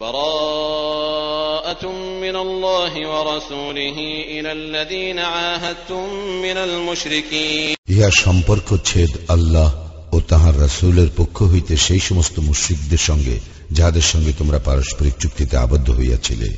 براءة من الله ورسوله إلى الذين عاهدتم من المشركين ইহা সম্পর্ক ছেদ আল্লাহ ও তাহার রাসূলের পক্ষ হইতে সেই সমস্ত মুশরিকদের সঙ্গে যাহাদের সঙ্গে তোমরা পারস্পরিক চুক্তিতে আবদ্ধ হইয়াছিলে।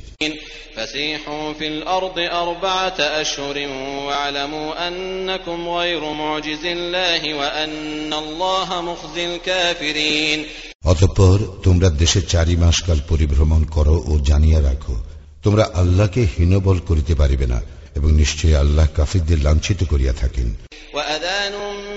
অতঃপর তোমরা দেশে চারি মাস কাল পরিভ্রমণ করো ও জানিয়া রাখো তোমরা আল্লাহকে হীনবল করিতে পারিবে না। এবং নিশ্চয়ই আল্লাহ কাফিরদের লাঞ্ছিত করিয়া থাকেন وأذان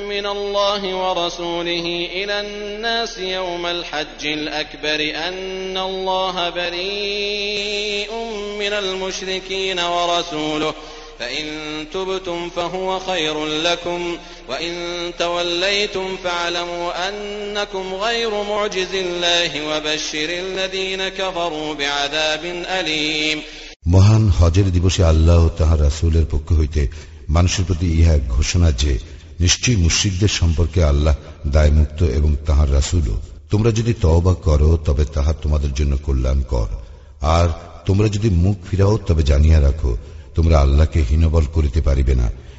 من الله ورسوله إلى الناس يوم الحج الأكبر أن الله بريء من المشركين ورسوله فإن تبتم فهو خير لكم وإن توليتم فاعلموا أنكم غير معجز الله وبشر الذين كفروا بعذاب أليم মহান হজের দিবসে আল্লাহ তাহার রাসুলের পক্ষ হইতে মানুষের প্রতি ইহা ঘোষণা যে, নিশ্চয়ই মুশ্রিকদের সম্পর্কে আল্লাহ দায়মুক্ত এবং তাহার রাসুলও। তোমরা যদি তওবা করো, তবে তাহা তোমাদের জন্য কল্যাণ কর আর তোমরা যদি মুখ ফিরাও, তবে জানিয়া রাখো, তোমরা আল্লাহকে হীনবল করিতে পারিবে না।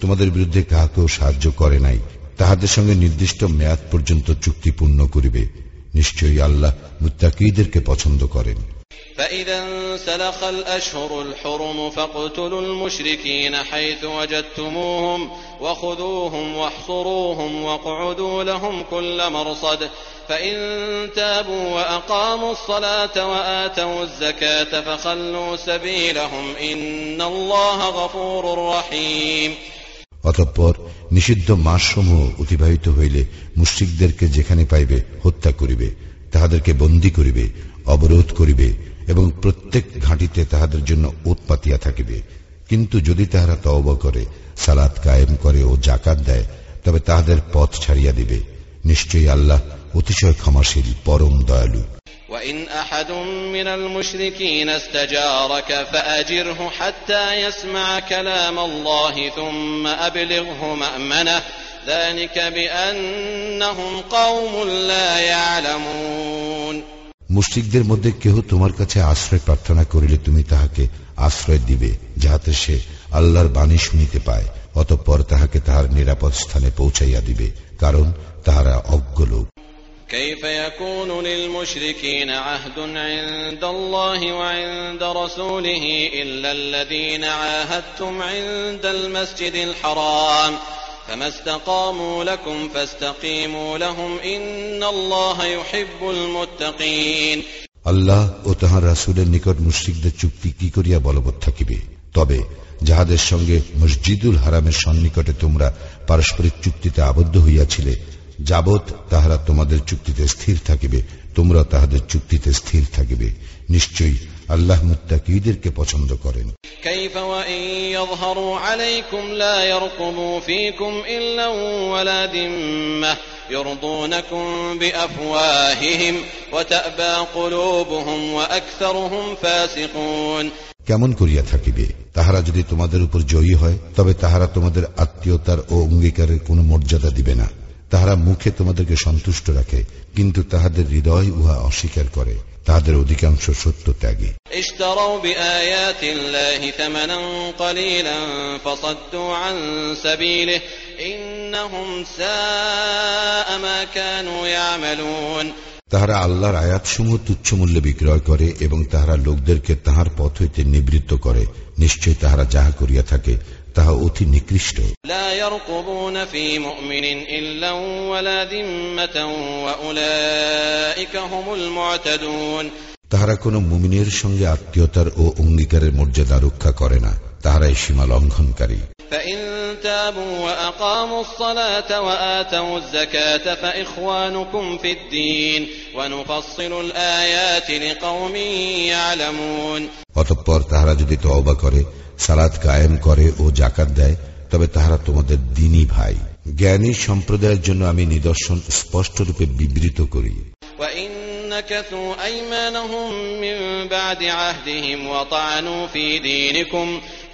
তোমাদের বিরুদ্ধে কাহাকেও সাহায্য করে নাই তাহাদের সঙ্গে নির্দিষ্ট মেয়াদ পর্যন্ত চুক্তি পূর্ণ করিবে নিশ্চয়ই আল্লাহ মুত্তাকিদেরকে পছন্দ করেন فإذا انسلخ الأشهر الحرم فاقتلوا المشركين حيث وجدتموهم وخذوهم واحصروهم واقعدوا لهم كل مرصد فإن تابوا وأقاموا الصلاة وآتوا الزكاة فخلوا سبيلهم إن الله غفور رحيم অতঃপর নিষিদ্ধ মাসসমূহ অতিবাহিত হইলে মুশ্রিকদেরকে যেখানে পাইবে হত্যা করিবে, তাহাদেরকে বন্দী করিবে, অবরোধ করিবে এবং প্রত্যেক ঘাঁটিতে তাহাদের জন্য ওত পাতিয়া থাকিবে। কিন্তু যদি তাহারা তওব করে, সালাত কায়েম করে ও জাকাত দেয়, তবে তাহাদের পথ ছাড়িয়া দিবে। নিশ্চয়ই আল্লাহ অতিশয় ক্ষমাশীল, পরম দয়ালু। وإن أحد من المشركين استجارك فأجره حتى يسمع كلام الله ثم أبلغه مأمنه ذلك بأنهم قوم لا يعلمون মুশ্রিকদের মধ্যে কেহ তোমার কাছে আশ্রয় প্রার্থনা করিলে তুমি তাহাকে আশ্রয় দিবে যাহাতে সে আল্লাহর বাণী শুনিতে পায় অতঃপর তাহাকে তাহার নিরাপদ স্থানে পৌঁছাইয়া দিবে কারণ তাহারা অজ্ঞ লোক كيف يكون للمشركين عهد عند الله وعند رسوله إلا الذين عاهدتم عند المسجد الحرام فما استقاموا لكم فاستقيموا لهم إن الله يحب المتقين আল্লাহ ও তাহার রাসুলের নিকট মুশ্রিকদের চুক্তি কি করিয়া বলবৎ থাকিবে তবে যাহাদের সঙ্গে মসজিদুল হারামের সন্নিকটে তোমরা পারস্পরিক চুক্তিতে আবদ্ধ হইয়াছিলে যাবৎ তাহারা তোমাদের চুক্তিতে স্থির থাকিবে তোমরা তাহাদের চুক্তিতে স্থির থাকিবে। নিশ্চয়ই আল্লাহ মুত্তাকিদেরকে পছন্দ করেন। কেমন করিয়া থাকিবে? তাহারা যদি তোমাদের উপর জয়ী হয় তবে তাহারা তোমাদের আত্মীয়তার ও অঙ্গীকারের কোন মর্যাদা দিবে না। তাহারা মুখে তোমাদেরকে সন্তুষ্ট রাখে কিন্তু তাহাদের হৃদয় উহা অস্বীকার করে। তাহাদের অধিকাংশ সত্য ত্যাগী। তাহারা আল্লাহর আয়াতসমূহ তুচ্ছ মূল্যে বিক্রয় করে এবং তাহারা লোকদেরকে তাহার পথ হইতে নিবৃত্ত করে। নিশ্চয় তাহারা যাহা করিয়া থাকে তাহা অতি নিকৃষ্ট। তাহারা কোন মুমিনের সঙ্গে আত্মীয়তার ও অঙ্গীকারের মর্যাদা রক্ষা করে না তাহারা এই সীমা লঙ্ঘনকারী। অতঃপর তাহারা যদি তবা করে সালাত কায়েম করে ও জাকাত দেয় তবে তাহারা তোমাদের দিনই ভাই জ্ঞানী সম্প্রদায়ের জন্য আমি নিদর্শন স্পষ্টরূপে বিবৃত করি وإن نكثوا أيمانهم من بعد عهدهم وطعنوا في دينكم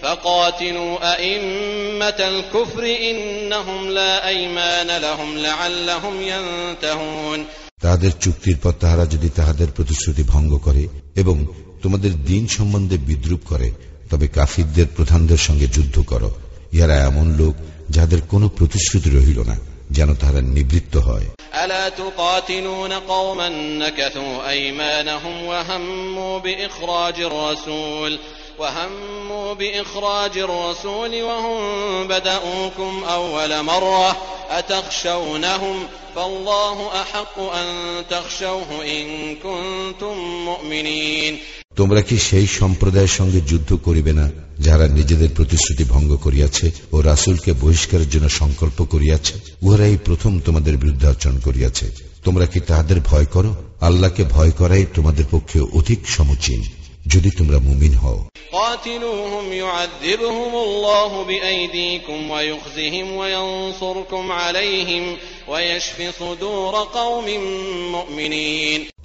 فقاتلوا أئمة الكفر إنهم لا أيمان لهم لعلهم ينتهون তাহাদের চুক্তির পর তাহারা যদি তাহাদের প্রতিশ্রুতি ভঙ্গ করে এবং তোমাদের দিন সম্বন্ধে বিদ্রুপ করে তবে কাফিরদের প্রধানদের সঙ্গে যুদ্ধ করো ইহারা এমন লোক যাহাদের কোনো প্রতিশ্রুতি রহিল না যেন তাহারা নিবৃত্ত হয় ألا تقاتلون قوما نكثوا أيمانهم وهموا بإخراج الرسول وهموا بإخراج الرسول وهم بدأوكم أول مرة أتخشونهم فالله أحق أن تخشوه إن كنتم مؤمنين তোমরা কি সেই সম্প্রদায়ের সঙ্গে যুদ্ধ করিবে না যারা নিজেদের প্রতিশ্রুতি ভঙ্গ করিয়াছে ও রাসুলকে বহিষ্কারের জন্য সংকল্প করিয়াছে? উহারাই প্রথম তোমাদের বিরুদ্ধে আচরণ করিয়াছে। তোমরা কি তাহাদের ভয় করো? আল্লাহকে ভয় করাই তোমাদের পক্ষে অধিক সমচীন যদি তোমরা মুমিন হও।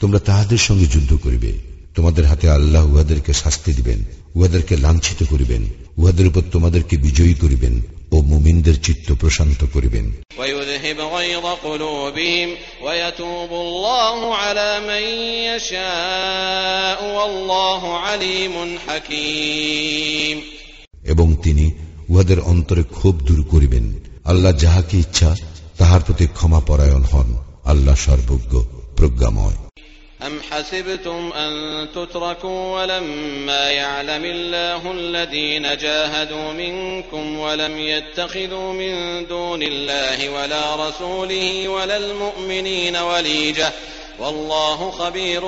তোমরা তাহাদের সঙ্গে যুদ্ধ করিবে। তোমাদের হাতে আল্লাহ উহাদেরকে শাস্তি দিবেন উহাদেরকে লাঞ্ছিত করিবেন উহাদের উপর তোমাদেরকে বিজয়ী করিবেন ও মুমিনদের চিত্ত প্রশান্ত করিবেন। এবং তিনি উহাদের অন্তরে খুব দূর করিবেন। আল্লাহ যাহাকে ইচ্ছা তাহার প্রতি ক্ষমা পরায়ণ হন। আল্লাহ সর্বজ্ঞ প্রজ্ঞাময়। أم حسبتم أن تتركوا ولما يعلم الله الذين جاهدوا منكم ولم يتخذوا من دون الله ولا رسوله ولا المؤمنين وليجة والله خبير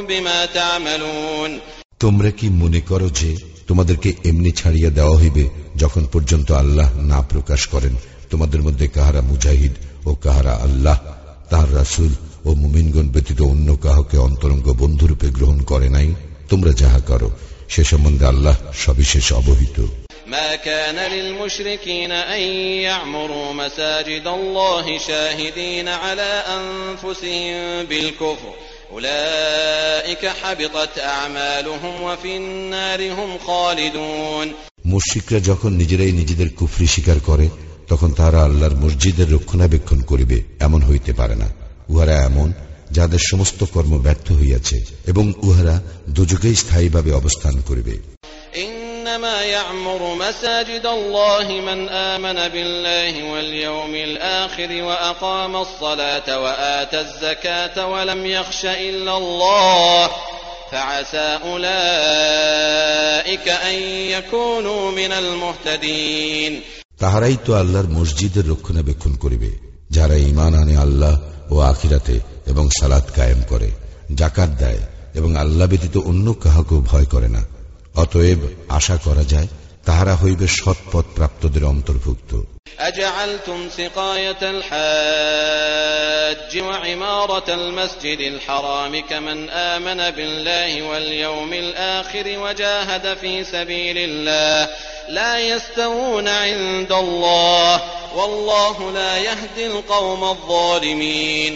بما تعملون তোমরা কি মনে করো যে তোমাদেরকে এমনি ছাড়িয়া দেওয়া হইবে যখন পর্যন্ত আল্লাহ না প্রকাশ করেন তোমাদের মধ্যে কাহারা মুজাহিদ ও কাহারা আল্লাহ তাহার রাসুল ও মুমিনগণ ব্যতীত অন্য কাহকে অন্তরঙ্গ বন্ধুরূপে গ্রহণ করে নাই তোমরা যাহা করো সে সম্বন্ধে আল্লাহ সবিশেষ অবহিত ما كان للمشركين أن يعمروا مساجد الله شاهدين على أنفسهم بالكفر أولئك حبطت أعمالهم وفي النار هم خالدون মুশ্রিকরা যখন নিজেরাই নিজেদের কুফরি স্বীকার করে তখন তারা আল্লাহর মসজিদের রক্ষণাবেক্ষণ করিবে এমন হইতে পারে না উহারা এমন যাদের সমস্ত কর্ম ব্যর্থ হইয়াছে এবং উহারা দুযুগেই স্থায়ীভাবে অবস্থান করিবে إنما يعمر مساجد الله من آمن بالله واليوم الآخر وأقام الصلاة وآتى الزكاة ولم يخش إلا الله فعسى أولئك أن يكونوا من المهتدين তাহারাই তো আল্লাহর মসজিদের রক্ষণাবেক্ষণ করিবে যারা ইমান আনে আল্লাহ ও আখিরাতে এবং সালাত কায়েম করে জাকাত দেয় এবং আল্লাহ ব্যতীত অন্য কাহাকেও ভয় করে না অতএব আশা করা যায় তাহারা হইবে সৎপথ প্রাপ্তদের অন্তর্ভুক্ত أجعلتم سقاية الحاج وعمارة المسجد الحرام كمن آمن بالله واليوم الآخر وجاهد في سبيل الله لا يستوون عند الله والله لا يهدي القوم الظالمين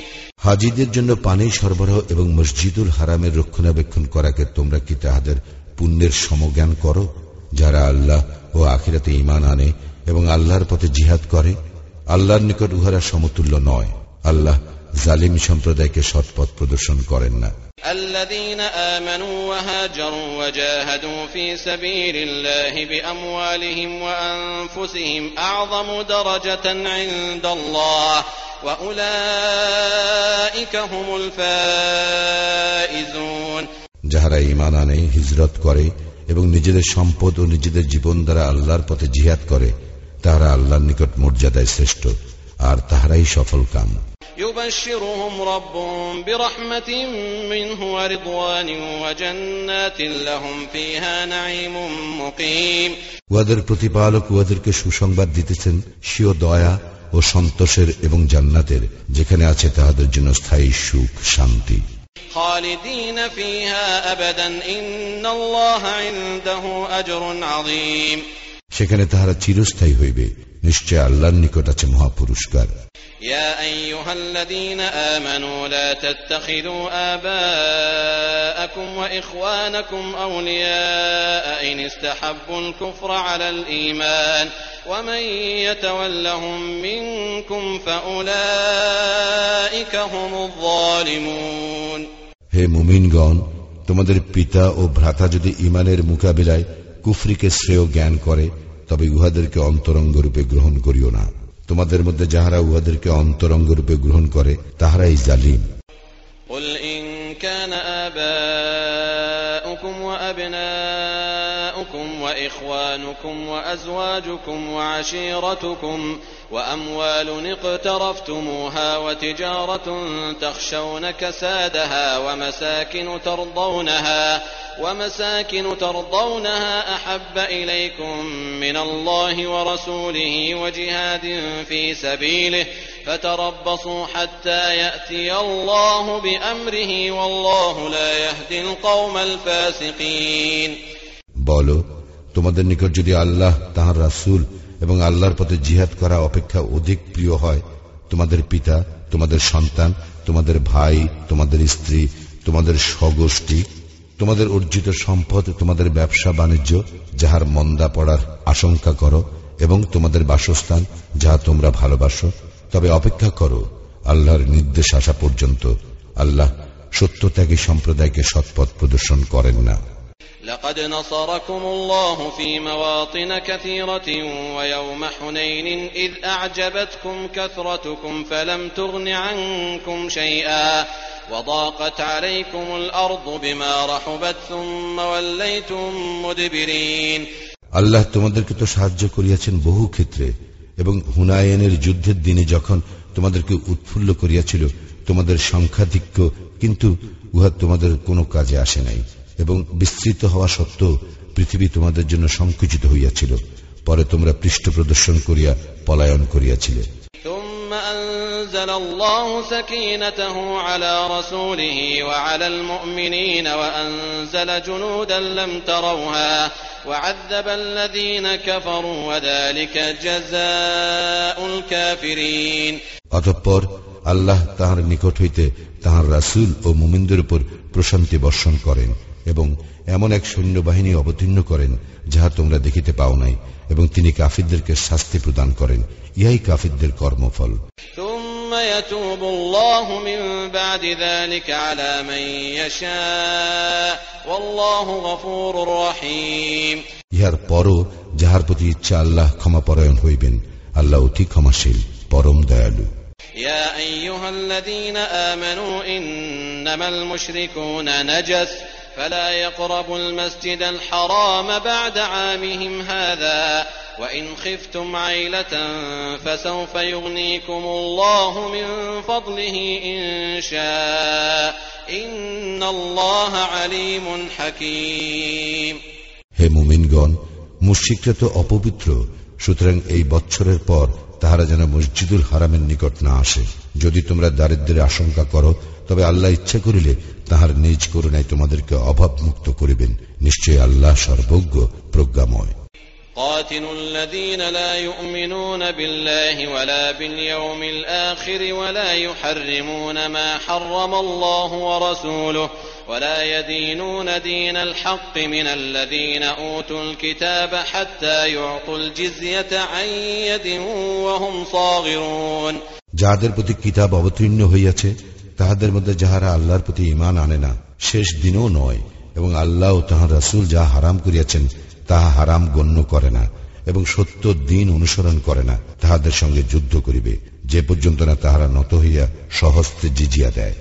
হাজিদের জন্য পানি সরবরাহ এবং মসজিদুল হারামের রক্ষণাবেক্ষণ করাকে তোমরা কি তাহাদের পুণ্যের সমজ্ঞান করো যারা আল্লাহ ও আখিরাতে ইমান আনে এবং আল্লাহর পথে জিহাদ করে আল্লাহর নিকট উহারা সমতুল্য নয় আল্লাহ জালিম সম্প্রদায়কে সৎপথ প্রদর্শন করেন না الذين آمنوا وهاجروا وجاهدوا في سبيل الله بأموالهم وأنفسهم أعظم درجة عند الله وأولئك هم الفائزون যাহারা ইমান আনে হিজরত করে এবং নিজেদের সম্পদ ও নিজেদের জীবন দ্বারা আল্লাহর পথে জিহাদ করে তাহারা আল্লাহর নিকট মর্যাদায় শ্রেষ্ঠ আর তাহারাই সফল কাম يبشرهم ربهم برحمة منه ورضوان وجنات لهم فيها نعيم مقيم উহাদের প্রতিপালক উহাদেরকে সুসংবাদ দিতেছেন স্বীয় দয়া ও সন্তোষের এবং জান্নাতের যেখানে আছে তাহাদের জন্য স্থায়ী সুখ শান্তি خالدين فيها أبدا إن الله عنده أجر عظيم সেখানে তাহারা চিরস্থায়ী হইবে নিশ্চয় আল্লাহর নিকট আছে মহাপুরস্কার يا أيها الذين آمنوا لا تتخذوا آباءكم وإخوانكم أولياء إن استحبوا الكفر على الإيمان ومن يتولهم منكم فأولئك هم الظالمون হে মুমিনগণ তোমাদের পিতা ও ভ্রাতা যদি ইমানের মোকাবিলায় কুফরিকে শ্রেয় জ্ঞান করে তবে উহাদেরকে অন্তরঙ্গ রূপে গ্রহণ করিও না তোমাদের মধ্যে যাহারা উহাদেরকে অন্তরঙ্গ রূপে গ্রহণ করে তাহারাই জালিম قل إن كان آباؤكم وأبناؤكم وإخوانكم وأزواجكم وعشيرتكم وأموال اقترفتموها وتجارة تخشون كسادها ومساكن ترضونها ومساكن ترضونها أحب إليكم من الله ورسوله وجهاد في سبيله فتربصوا حتى يأتي الله بأمره والله لا يهدي القوم الفاسقين বলো তোমাদের নিকট যদি আল্লাহ তাহার রাসূল এবং আল্লাহর পথে জিহাদ করা অপেক্ষা অধিক প্রিয় হয়। তোমাদের পিতা, তোমাদের সন্তান, তোমাদের ভাই, তোমাদের স্ত্রী, তোমাদের স্বগোষ্ঠী, তোমাদের অর্জিত সম্পদ, তোমাদের ব্যবসা বাণিজ্য, যাহার মন্দা পড়ার আশঙ্কা করো, এবং তোমাদের বাসস্থান, যাহা তোমরা ভালোবাসো। তবে অপেক্ষা করো, আল্লাহর নির্দেশ আসা পর্যন্ত আল্লাহ সত্যত্যাগী সম্প্রদায়কে সৎপথ প্রদর্শন করেন না। لقد نصركم الله في مواطن كثيرة ويوم حنين إذ أعجبتكم كثرتكم فلم تغن عنكم شيئا وضاقت عليكم الأرض بما رحبت ثم وليتم مدبرين আল্লাহ তোমাদেরকে তো সাহায্য করিয়াছেন বহু ক্ষেত্রে এবং হুনায়নের যুদ্ধের দিনে যখন তোমাদেরকে উৎফুল্ল করিয়াছিল তোমাদের সংখ্যাধিক্য কিন্তু উহা তোমাদের কোনো কাজে আসে নাই এবং বিস্তৃত হওয়া সত্ত্বেও পৃথিবী তোমাদের জন্য সংকুচিত হইয়াছিল পরে তোমরা পৃষ্ঠ প্রদর্শন করিয়া পলায়ন করিয়াছিলে ثم أنزل الله سكينته على رسوله وعلى المؤمنين وأنزل جنودا لم تروها وعذب الذين كفروا وذلك جزاء الكافرين অতঃপর আল্লাহ তাহার নিকট হইতে তাহার রাসূল ও মুমিনদের উপর প্রশান্তি বর্ষণ করেন এবং এমন এক সৈন্যবাহিনী অবতীর্ণ করেন যাহা তোমরা দেখিতে পাও নাই এবং তিনি কাফিরদেরকে শাস্তি প্রদান করেন ইহাই কাফিরদের কর্মফল ثم يتوب الله من بعد ذلك على من يشاء والله غفور رحيم ইহার পরও যাহার প্রতি ইচ্ছা আল্লাহ ক্ষমাপরায়ণ হইবেন আল্লাহ অতি ক্ষমাশীল পরম দয়ালু يا أيها الذين آمنوا إنما المشركون نجس فلا يقربوا المسجد الحرام بعد عامهم هذا وإن خفتم عيلة فسوف يغنيكم الله من فضله إن شاء إن الله عليم حكيم হে মুমিনগণ মুশিকরা তো অপবিত্র সুতরাং এই বৎসরের পর তাহারা যেন মসজিদুল হারামের নিকট না আসে যদি তোমরা দারিদ্রের আশঙ্কা করো তবে আল্লাহ ইচ্ছা করিলে তাহার নিজ করুণায় তোমাদেরকে অভাব মুক্ত করিবেন নিশ্চয় আল্লাহ সর্বজ্ঞ প্রজ্ঞাময় قاتلوا الذين لا يؤمنون بالله ولا باليوم الآخر ولا يحرمون ما حرم الله ورسوله ولا يدينون دين الحق من الذين أوتوا الكتاب حتى يعطوا الجزية عن يد وهم صاغرون যাহাদের প্রতি কিতাব অবতীর্ণ হইয়াছে তাহাদের মধ্যে যাহারা আল্লাহর প্রতি ইমান আনে না শেষ দিনও নয় এবং আল্লাহ ও তাহার রাসুল যাহা হারাম করিয়াছেন তাহা হারাম গণ্য করে না এবং সত্য দিন অনুসরণ করে না তাহাদের সঙ্গে যুদ্ধ করিবে যে পর্যন্ত না তাহারা নত হইয়া সহস্তে জিজিয়া দেয়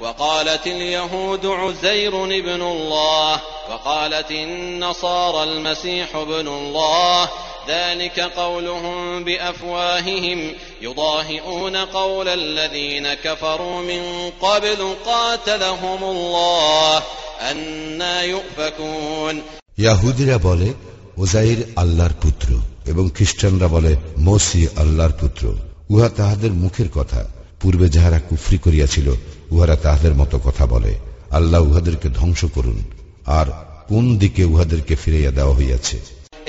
وقالت اليهود عزير ابن الله وقالت النصارى المسيح ابن الله ذلك قولهم بافواههم يضاهئون قول الذين كفروا من قبل قاتلهم الله انا يؤفكون ইয়াহুদিরা বলে ওজাইর আল্লাহর পুত্র এবং খ্রিস্টানরা বলে মসি আল্লাহর পুত্র উহা তাহাদের মুখের কথা পূর্বে যাহারা কুফরি করিয়াছিল উহারা তাহাদের মতো কথা বলে আল্লাহ উহাদেরকে ধ্বংস করুন আর কোন দিকে উহাদেরকে ফিরাইয়া দেওয়া হইয়াছে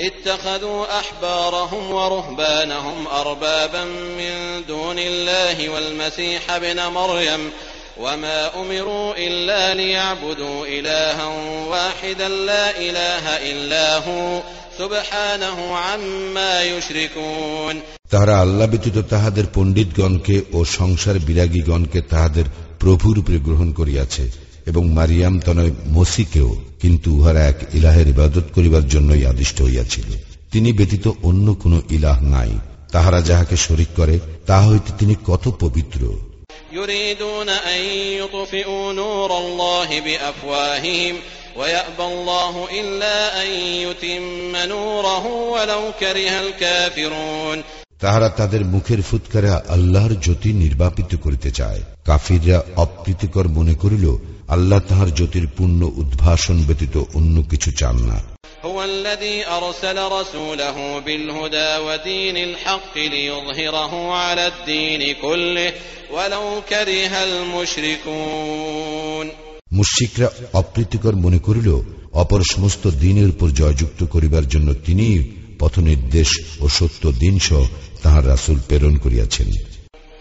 اتخذوا أحبارهم ورهبانهم أربابا من دون الله والمسيح ابن مريم وما أمروا إلا ليعبدوا إلها واحدا لا إله إلا هو سبحانه عما يشركون তাহারা আল্লাহ ব্যতীত তাহাদের পণ্ডিতগণকে ও সংসার বিরাগীগণকে তাহাদের প্রভুর উপরে গ্রহণ করিয়াছে এবং মারিয়াম তনয় মসিকেও কিন্তু উহারা এক ইলাহের ইবাদত করিবার জন্যই আদিষ্ট হইয়াছিল তিনি ব্যতীত অন্য কোন ইলাহ নাই তাহারা যাহাকে শরিক করে তাহা হইতে তিনি কত পবিত্র يريدون أن يطفئوا نور الله بأفواههم ويأبى الله إلا أن يتم نوره ولو كره الكافرون তাহারা তাদের মুখের ফুৎকারে আল্লাহর জ্যোতি নির্বাপিত করিতে চায় কাফিররা অপ্রীতিকর মনে করিল আল্লাহ তাহার জ্যোতির পূর্ণ উদ্ভাসন ব্যতীত অন্য কিছু চান না هو الذي أرسل رسوله بالهدى ودين الحق ليظهره على الدين كله ولو كره المشركون মুশিকরা অপ্রীতিকর মনে করিল অপর সমস্ত দিনের উপর জয়যুক্ত করিবার জন্য তিনি পথ নির্দেশ ও সত্য দিনসহ তাহার রাসুল প্রেরণ করিয়াছেন।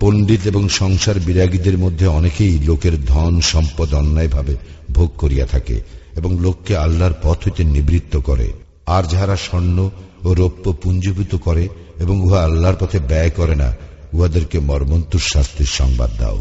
পণ্ডিত এবং সংসার বিরাগীদের মধ্যে অনেকেই লোকের ধন সম্পদ অন্যায়ভাবে ভোগ করিয়া থাকে এবং লোককে আল্লাহর পথ হইতে নিবৃত্ত করে আর যাহারা স্বর্ণ ও রৌপ্য পুঞ্জীভূত করে এবং উহা আল্লাহর পথে ব্যয় করে না উহাদেরকে মর্মন্তুর শাস্তির সংবাদ দাও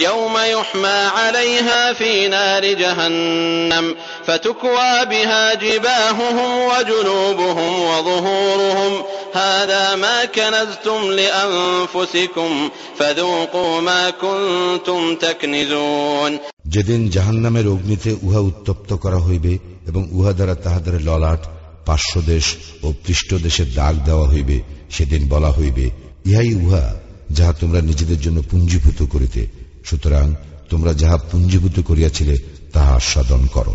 يوم يحمى عليها في نار جهنم فتكوى بها جباههم وجنوبهم وظهورهم هذا ما كنزتم لأنفسكم فذوقوا ما كنتم تكنزون যেদিন জাহান্নামের অগ্নিতে উহা উত্তপ্ত করা হইবে এবং উহা দ্বারা তাহাদের ললাট পার্শ্বদেশ ও পৃষ্ঠদেশে দাগ দেওয়া হইবে সেদিন বলা হইবে ইহাই উহা যাহা তোমরা নিজেদের জন্য পুঞ্জীভূত করিতে সুতরাং তোমরা যাহা পুঞ্জীভূত করিয়াছিলে তাহা আস্বাদন করো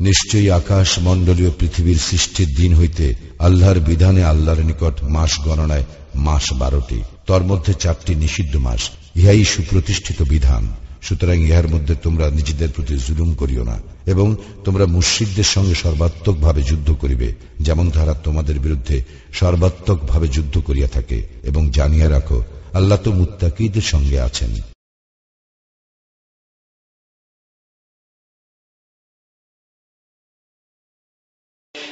নিশ্চয়ই আকাশ মণ্ডলীয় পৃথিবীর সৃষ্টির দিন হইতে আল্লাহর বিধানে আল্লাহর নিকট মাস গণনায় মাস বারোটি, তর মধ্যে চারটি নিষিদ্ধ মাস, ইহাই সুপ্রতিষ্ঠিত বিধান। সুতরাং ইহার মধ্যে তোমরা নিজেদের প্রতি জুলুম করিও না, এবং তোমরা মুশ্রিকদের সঙ্গে সর্বাত্মক ভাবে যুদ্ধ করিবে, যেমন তারা তোমাদের বিরুদ্ধে সর্বাত্মক ভাবে যুদ্ধ করিয়া থাকে, এবং জানিয়া রাখো, আল্লাহ তো মুত্তাকিদের সঙ্গে আছেন।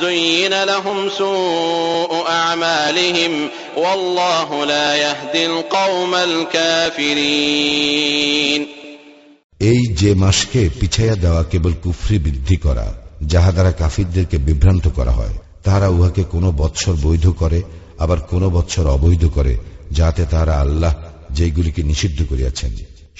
زين لهم سوء أعمالهم والله لا يهدي القوم الكافرين এই যে মাসকে পিছাইয়া দেওয়া কেবল কুফরি বৃদ্ধি করা যাহা দ্বারা কাফিরদেরকে বিভ্রান্ত করা হয় তাহারা উহাকে কোনো বৎসর বৈধ করে আবার কোনো বৎসর অবৈধ করে যাতে তাহারা আল্লাহ যেগুলিকে নিষিদ্ধ করিয়াছেন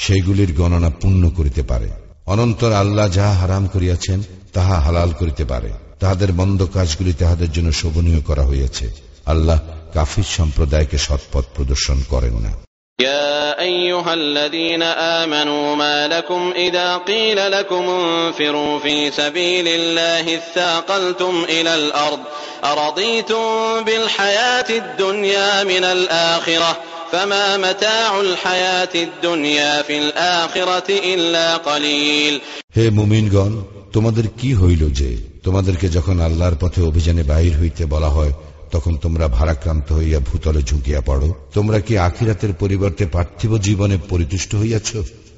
সেইগুলির গণনা পূর্ণ করিতে পারে অনন্তর আল্লাহ যাহা হারাম করিয়াছেন তাহা হালাল করিতে পারে তাহাদের মন্দ কাজগুলি তাহাদের জন্য শোভনীয় করা হইয়াছে আল্লাহ কাফির সম্প্রদায়কে সৎপথ প্রদর্শন করেন না يا أيها الذين آمنوا ما لكم إذا قيل لكم انفروا في سبيل الله اثاقلتم إلى الأرض أرضيتم بالحياة الدنيا من الآخرة فما متاع الحياة الدنيا في الآخرة إلا قليل হে মুমিনগণ তোমাদের কি হইল যে তোমাদেরকে যখন আল্লাহর পথে অভিযানে বাহির হইতে বলা হয় তখন তোমরা ভারাক্রান্ত হইয়া ভূতলে ঝুঁকিয়া পড়ো তোমরা কি আখিরাতের পরিবর্তে পার্থিব জীবনে পরিতুষ্ট হইয়াছ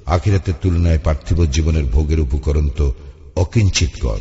আখিরাতের তুলনায় পার্থিব জীবনের ভোগের উপকরণ তো অকিঞ্চিত কর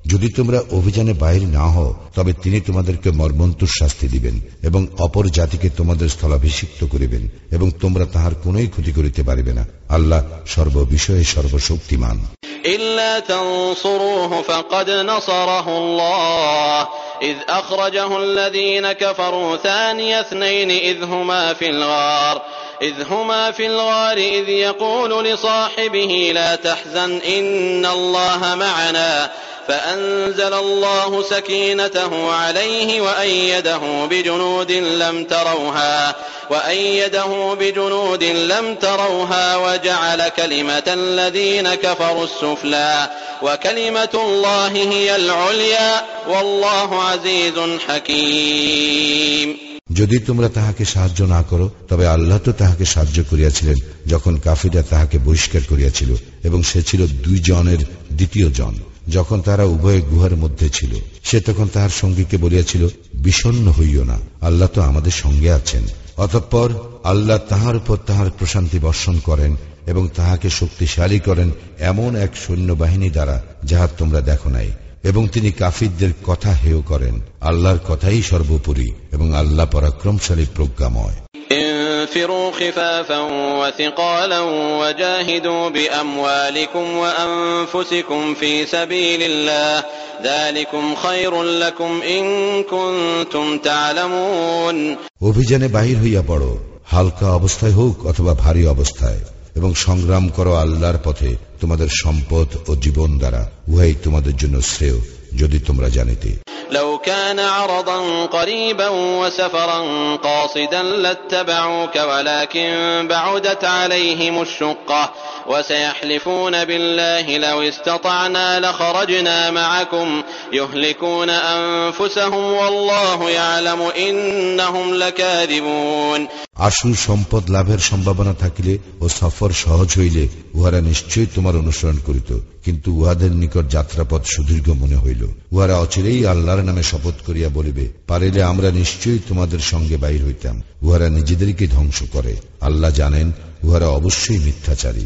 যদি তোমরা অভিযানে বাইরে না হও তবে তিনি তোমাদেরকে মর্মন্তুর শাস্তি দিবেন এবং অপর জাতিকে তোমাদের স্থলাভিষিক্ত করিবেন এবং তোমরা তাহার কোনই ক্ষতি করিতে পারিবে না আল্লাহ সর্ববিষয়ে সর্বশক্তিমান إلا تنصروه فقد نصره الله إذ أخرجه الذين كفروا ثاني اثنين إذ هما في الغار إذ هما في الغار إذ يقول لصاحبه لا تحزن إن الله معنا فأنزل الله سكينته عليه وأيده بجنود لم تروها وأيده بجنود لم تروها وجعل كلمة الذين كفروا السفلى وكلمة الله هي العليا والله عزيز حكيم যদি তোমরা তাহাকে সাহায্য না করো, তবে আল্লাহ তো তাহাকে সাহায্য করিয়াছিলেন যখন কাফিরা তাহাকে বহিষ্কার করিয়াছিল, এবং সে ছিল দুই জনের দ্বিতীয় জন, যখন তারা উভয় গুহার মধ্যে ছিল। সে তখন তাহার সঙ্গীকে বলিয়াছিল বিষণ্ন হইও না, আল্লাহ তো আমাদের সঙ্গে আছেন। অতঃপর আল্লাহ তাহার উপর তাহার প্রশান্তি বর্ষণ করেন, এবং তাহাকে শক্তিশালী করেন এমন এক সৈন্যবাহিনী দ্বারা, যাহা তোমরা দেখো নাই। এবং তিনি কাফিরদের কথা হেয় করেন আল্লাহর কথাই সর্বোপরি এবং আল্লাহ পরাক্রমশালী প্রজ্ঞাময় انفروا خفافا وثقالا وجاهدوا بأموالكم وأنفسكم في سبيل الله ذلكم خير لكم إن كنتم تعلمون অভিযানে বাহির হইয়া পড়ো হালকা অবস্থায় হোক অথবা ভারী অবস্থায় এবং সংগ্রাম করো আল্লাহর পথে তোমাদের সম্পদ ও জীবন দ্বারা উহাই তোমাদের জন্য শ্রেয়। যদি তোমরা জানিতে لو كان عرضا قريبا وسفرا قاصدا لاتبعوك ولكن بعدت عليهم الشقة وسيحلفون بالله لو استطعنا لخرجنا معكم يهلكون أنفسهم والله يعلم إنهم لكاذبون আশু সম্পদ লাভের সম্ভাবনা থাকিলে ও সফর সহজ হইলে উহারা নিশ্চয়ই তোমার অনুসরণ করিত কিন্তু উহাদের নিকট যাত্রাপথ সুদীর্ঘ মনে হইল। উহারা অচিরেই আল্লাহর নামে শপথ করিয়া বলিবে পারিলে আমরা নিশ্চয়ই তোমাদের সঙ্গে বাইর হইতাম। উহারা নিজেদেরকে ধ্বংস করে। আল্লাহ জানেন উহারা অবশ্যই মিথ্যাচারী।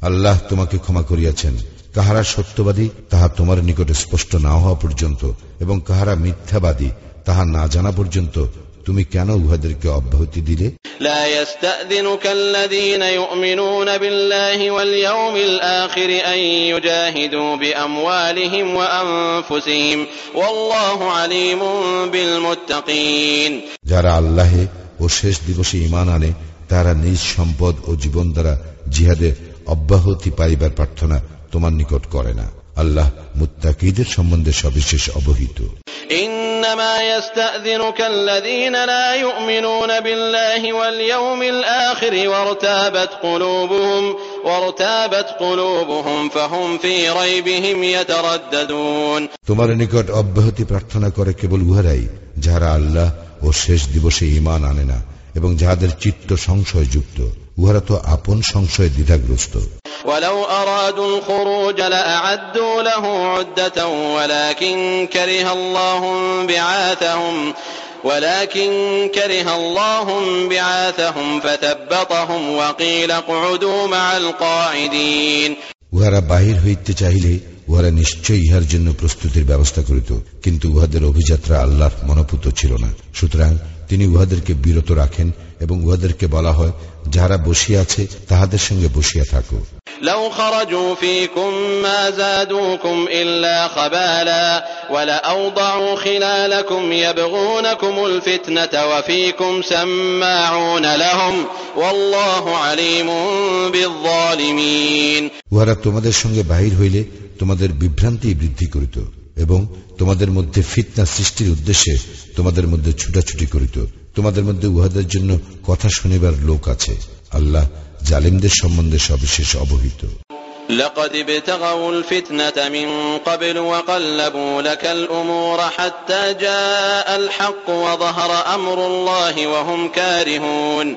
আল্লাহ তোমাকে ক্ষমা করিয়াছেন। কাহারা সত্যবাদী তাহা তোমার নিকটে স্পষ্ট না হওয়া পর্যন্ত এবং কাহারা মিথ্যাবাদী তাহা না জানা পর্যন্ত তুমি কেন উহাদেরকে অব্যাহতি দিলে لا يستأذنك الذين يؤمنون بالله واليوم الآخر أن يجاهدوا بأموالهم وأنفسهم والله عليم بالمتقين যারা আল্লাহে ও শেষ দিবসে ইমান আনে তারা নিজ সম্পদ ও জীবন দ্বারা জিহাদে অব্যাহতি পাইবার প্রার্থনা তোমার নিকট করে না আল্লাহ মুত্তাকিদের সম্বন্ধে সবিশেষ অবহিত إنما يستأذنك الذين لا يؤمنون بالله واليوم الآخر وارتابت قلوبهم وارتابت قلوبهم فهم في ريبهم يترددون তোমার নিকট অব্যাহতি প্রার্থনা করে কেবল উহারাই যাহারা আল্লাহ ও শেষ দিবসে ইমান আনে না এবং যাহাদের চিত্ত সংশয়যুক্ত উহারা তো আপন সংশয় দ্বিধাগ্রস্ত ولو أرادوا الخروج لأعدوا له عدة ولكن كره الله بعاثهم ولكن كره الله بعاثهم فثبطهم وقيل اقعدوا مع القاعدين উহারা বাহির হইতে চাইলে উহারা নিশ্চয়ই ইহার জন্য প্রস্তুতির ব্যবস্থা করিত কিন্তু উহাদের অভিযাত্রা আল্লাহর মনোপুত ছিল না সুতরাং তিনি উহাদেরকে বিরত রাখেন এবং উহাদেরকে বলা হয় যাহারা বসিয়া আছে তাহাদের সঙ্গে বসিয়া থাকো لو خرجوا فيكم ما زادوكم إلا خبالا ولأوضعوا خلالكم يبغونكم الفتنة وفيكم سماعون لهم والله عليم بالظالمين উহারা তোমাদের সঙ্গে বাহির হইলে তোমাদের বিভ্রান্তি বৃদ্ধি করিত এবং তোমাদের মধ্যে ফিতনা সৃষ্টির উদ্দেশ্যে তোমাদের মধ্যে ছুটাছুটি করিত তোমাদের মধ্যে উহাদের জন্য কথা শুনিবার লোক আছে আল্লাহ জালিমদের সম্বন্ধে সবিশেষ অবহিত لقد ابتغوا الفتنة من قبل وقلبوا لك الأمور حتى جاء الحق وظهر أمر الله وهم كارهون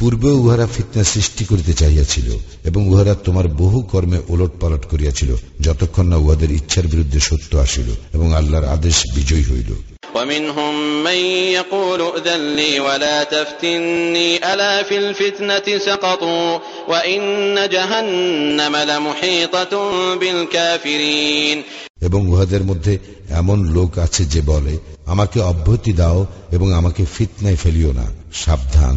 পূর্বে উহারা ফিতনা সৃষ্টি করিতে চাহিয়াছিল এবং উহারা তোমার বহু কর্মে ওলট পালট করিয়াছিল যতক্ষণ না উহাদের ইচ্ছার বিরুদ্ধে সত্য আসিল এবং আল্লাহর আদেশ বিজয়ী হইল ومنهم من يقول ائذن لي ولا تفتني ألا في الفتنة سقطوا وإن جهنم لمحيطة بالكافرين এবং উহাদের মধ্যে এমন লোক আছে যে বলে আমাকে অব্যাহতি দাও এবং আমাকে ফিতনায় ফেলিও না সাবধান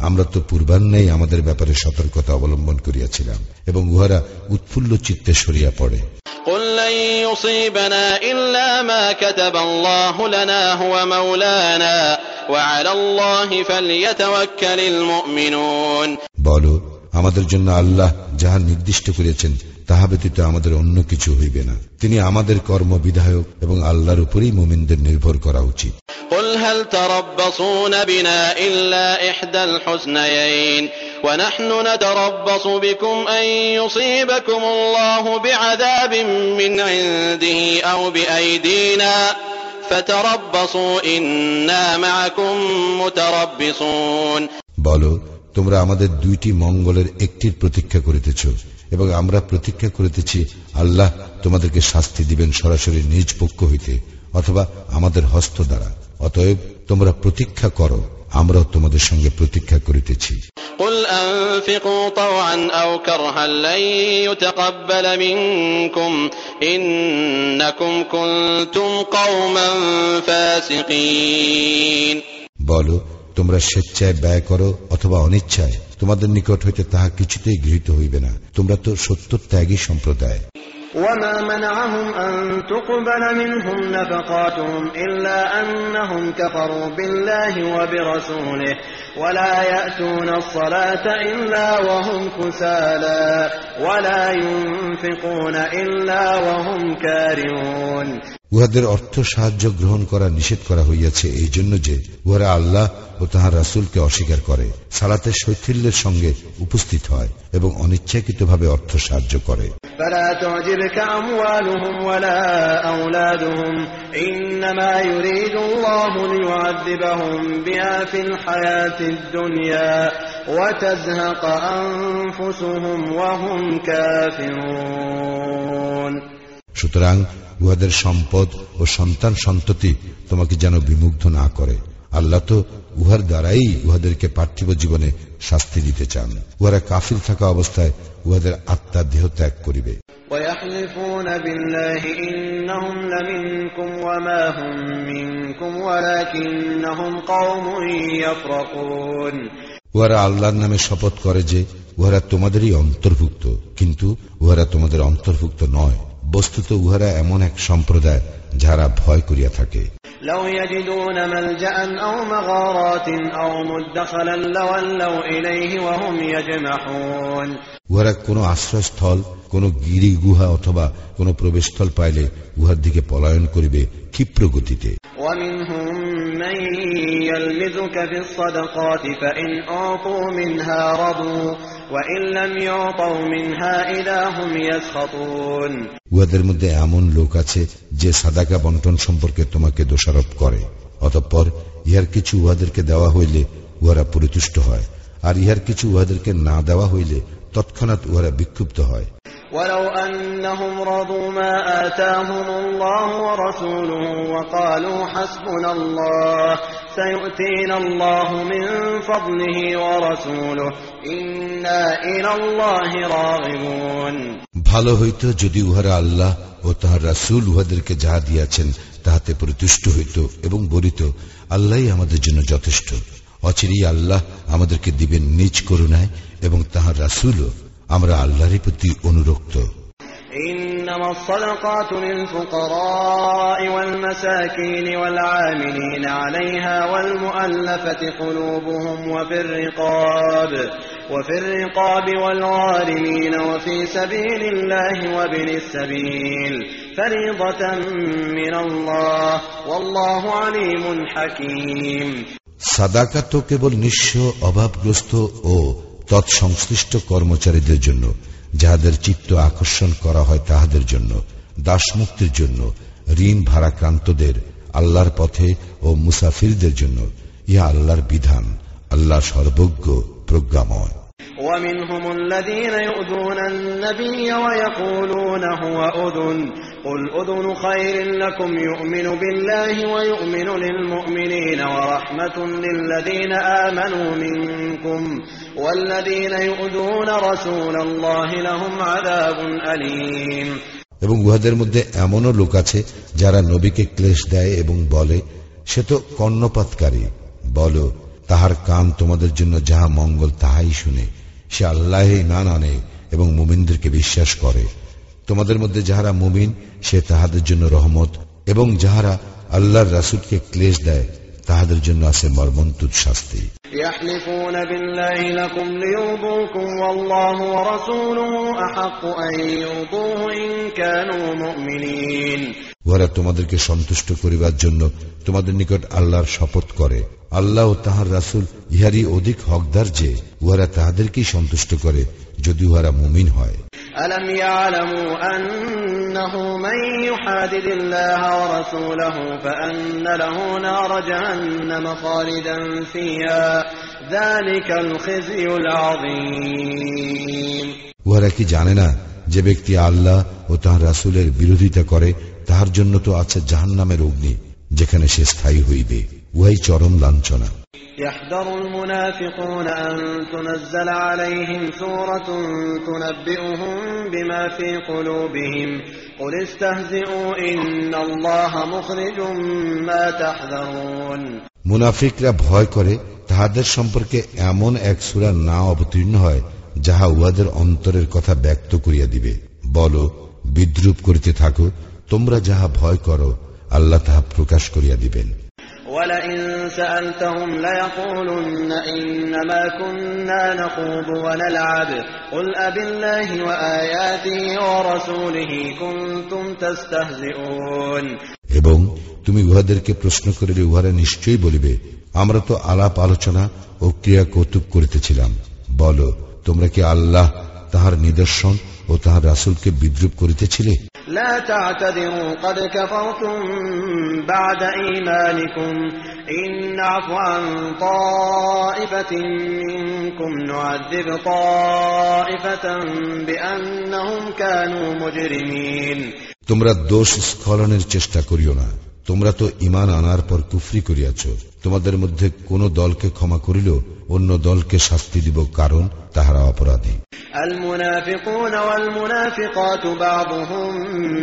আমরা তো পূর্বান্নেই আমাদের ব্যাপারে সতর্কতা অবলম্বন করিয়াছিলাম এবং উহারা উৎফুল্ল চিত্তে সরিয়া পড়ে। বল আমাদের জন্য আল্লাহ যাহা নির্দিষ্ট করেছেন তাহা ব্যতীত আমাদের অন্য কিছু হইবে না তিনি আমাদের কর্ম বিধায়ক এবং আল্লাহর উপরেই মোমিনদের নির্ভর করা উচিত قل هل تربصون بنا إلا إحدى الحسنيين ونحن نتربص بكم أن يصيبكم الله بعذاب من عنده أو بأيدينا فتربصوا إنا معكم متربصون বলো তোমরা আমাদের দুইটি মঙ্গলের একটির প্রতীক্ষা করিতেছ এবং আমরা প্রতীক্ষা করিতেছি আল্লাহ তোমাদেরকে শাস্তি দিবেন সরাসরি নিজ পক্ষ হইতে অথবা আমাদের হস্ত দ্বারা। অতএব তোমরা প্রতীক্ষা করো আমরাও তোমাদের সঙ্গে প্রতীক্ষা করিতেছি। বলো তোমরা স্বেচ্ছায় ব্যয় করো অথবা অনিচ্ছায়? তোমাদের নিকট হইতে তাহা কিছুতেই গৃহীত হইবে না তোমরা তো সত্য ত্যাগী সম্প্রদায় وما منعهم أن تقبل منهم نفقاتهم إلا أنهم كفروا بالله وبرسوله ولا يأتون الصلاة إلا وهم كسالى ولا ينفقون إلا وهم كارهون উহাদের অর্থ সাহায্য গ্রহণ করা নিষেধ করা হইয়াছে এই জন্য যে উহারা আল্লাহ ও তাহার রাসুলকে অস্বীকার করে সালাতে শৈথিল্যের সঙ্গে উপস্থিত হয় এবং অনিচ্ছাকৃত ভাবে অর্থ সাহায্য করে। সুতরাং উহাদের সম্পদ ও সন্তান সন্ততি তোমাকে যেন বিমুগ্ধ না করে। আল্লাহ তো উহার দ্বারাই উহাদেরকে পার্থিব জীবনে শাস্তি দিতে চান। উহারা কাফির থাকা অবস্থায় উহাদের আত্মার দেহ ত্যাগ করিবে। উহারা আল্লাহর নামে শপথ করে যে উহারা তোমাদেরই অন্তর্ভুক্ত কিন্তু উহারা তোমাদের অন্তর্ভুক্ত নয়। বস্তুত উহারা এমন এক সম্প্রদায় যারা ভয় করিয়া থাকে। لو يجدون ملجأ أو مغارات أو مدخلا لولوا إليه وهم يجمحون উহারা কোনো আশ্রয়স্থল কোন গিরি গুহা অথবা কোন প্রবেশস্থল পাইলে উহার দিকে পলায়ন করিবে ক্ষিপ্র গতিতে ومنهم من يلمزك في الصدقات فإن أعطوا منها رضوا وإن لم يعطوا منها إذا هم يسخطون উহাদের মধ্যে এমন লোক আছে যে সাদাকা বন্টন সম্পর্কে তোমাকে দোষারোপ করে অতঃপর ইহার কিছু উহাদেরকে দেওয়া হইলে উহারা পরিতুষ্ট হয় আর ইহার কিছু উহাদেরকে না দেওয়া হইলে তৎক্ষণাৎ উহারা বিক্ষুব্ধ হয় ولو أنهم رضوا ما آتاهم الله ورسوله وقالوا حسبنا الله سيؤتينا الله من فضله ورسوله إنا إلى الله راغبون ভালো হইত যদি উহারা আল্লাহ ও তাহার রাসুল উহাদেরকে যাহা দিয়াছেন তাহাতে প্রতুষ্ট হইত এবং বলিত আল্লাহ আমাদের জন্য যথেষ্ট অচিরেই আল্লাহ আমাদেরকে দিবেন নিজ করুণায় এবং তাহার রাসুলও আমরা আল্লাহর প্রতি অনুরক্ত إنما الصدقات للفقراء والمساكين والعاملين عليها والمؤلفة قلوبهم وفي الرقاب وفي الرقاب والغارمين وفي سبيل الله وابن السبيل فريضة من الله والله عليم حكيم সাদাকা তো কেবল নিঃস্ব অভাবগ্রস্ত ও তৎসংশ্লিষ্ট কর্মচারীদের জন্য, যাহাদের চিত্ত আকর্ষণ করা হয় তাহাদের জন্য, দাসমুক্তির জন্য, ঋণ ভারাক্রান্তদের, আল্লাহর পথে ও মুসাফিরদের জন্য, ইহা আল্লাহর বিধান আল্লাহ সর্বজ্ঞ প্রজ্ঞাময়। ومنهم الذين يؤذون النبي ويقولون هو أذن قل أذن خير لكم يؤمن بالله ويؤمن للمؤمنين ورحمة للذين آمنوا منكم والذين يؤذون رسول الله لهم عذاب أليم এবং উহাদের মধ্যে এমনও লোক আছে যারা নবীকে ক্লেশ দেয় এবং বলে সে তো কর্ণপাতকারী বলো তাহার কান তোমাদের জন্য যাহা মঙ্গল তাহাই শুনে, সে আল্লাহে ইমান আনে এবং মুমিনদেরকে বিশ্বাস করে। তোমাদের মধ্যে যাহারা মুমিন, সে তাহাদের জন্য রহমত এবং যাহারা আল্লাহর রাসুলকে ক্লেশ দেয় তাহাদের জন্য আছে মর্মন্তুদ শাস্তি। উহারা তোমাদেরকে সন্তুষ্ট করিবার জন্য তোমাদের নিকট আল্লাহর শপথ করে। আল্লাহ ও তাহার রাসুল ইহারই অধিক হকদার যে উহারা তাহাদেরকেই সন্তুষ্ট করে যদি উহারা মুমিন হয়। ألم يعلموا أنه من يحادد الله ورسوله فأن له نار جهنم خالدا فيها ذلك الخزي العظيم উহারা কি জানে না যে ব্যক্তি আল্লাহ ও তাহার রাসুলের বিরোধিতা করে তাহার জন্য তো আছে জাহান নামের অগ্নি যেখানে সে স্থায়ী হইবে উহাই চরম লাঞ্ছনা يحذر المنافقون أن تنزل عليهم سورة تنبئهم بما في قلوبهم قل استهزئوا إن الله مخرج ما تحذرون মুনাফিকরা ভয় করে তাহাদের সম্পর্কে এমন এক সুরা না অবতীর্ণ হয় যাহা উহাদের অন্তরের কথা ব্যক্ত করিয়া দিবে বলো বিদ্রুপ করিতে থাকো তোমরা যাহা ভয় করো আল্লাহ তাহা প্রকাশ করিয়া দিবেন ولئن سألتهم ليقولن إنما كنا نخوض ونلعب قل أبالله وآياته ورسوله كنتم تستهزئون এবং তুমি উহাদেরকে প্রশ্ন করিলে উহারা নিশ্চয়ই বলিবে আমরা তো আলাপ আলোচনা ও ক্রিয়া কৌতুক করিতেছিলাম বলো তোমরা কি আল্লাহ তাহার নিদর্শন ও তাহার রাসুলকে বিদ্রুপ করিতেছিলে لا تعتذروا قد كفرتم بعد إيمانكم إن نعف عن طائفة منكم نعذب طائفة بأنهم كانوا مجرمين তোমরা দোষ স্খলনের চেষ্টা করিও না তোমরা তো ইমান আনার পর কুফরি করিয়াছ তোমাদের মধ্যে কোন দলকে ক্ষমা করিল অন্য দলকে শাস্তি দিব কারণ তাহারা অপরাধী المنافقون والمنافقات بعضهم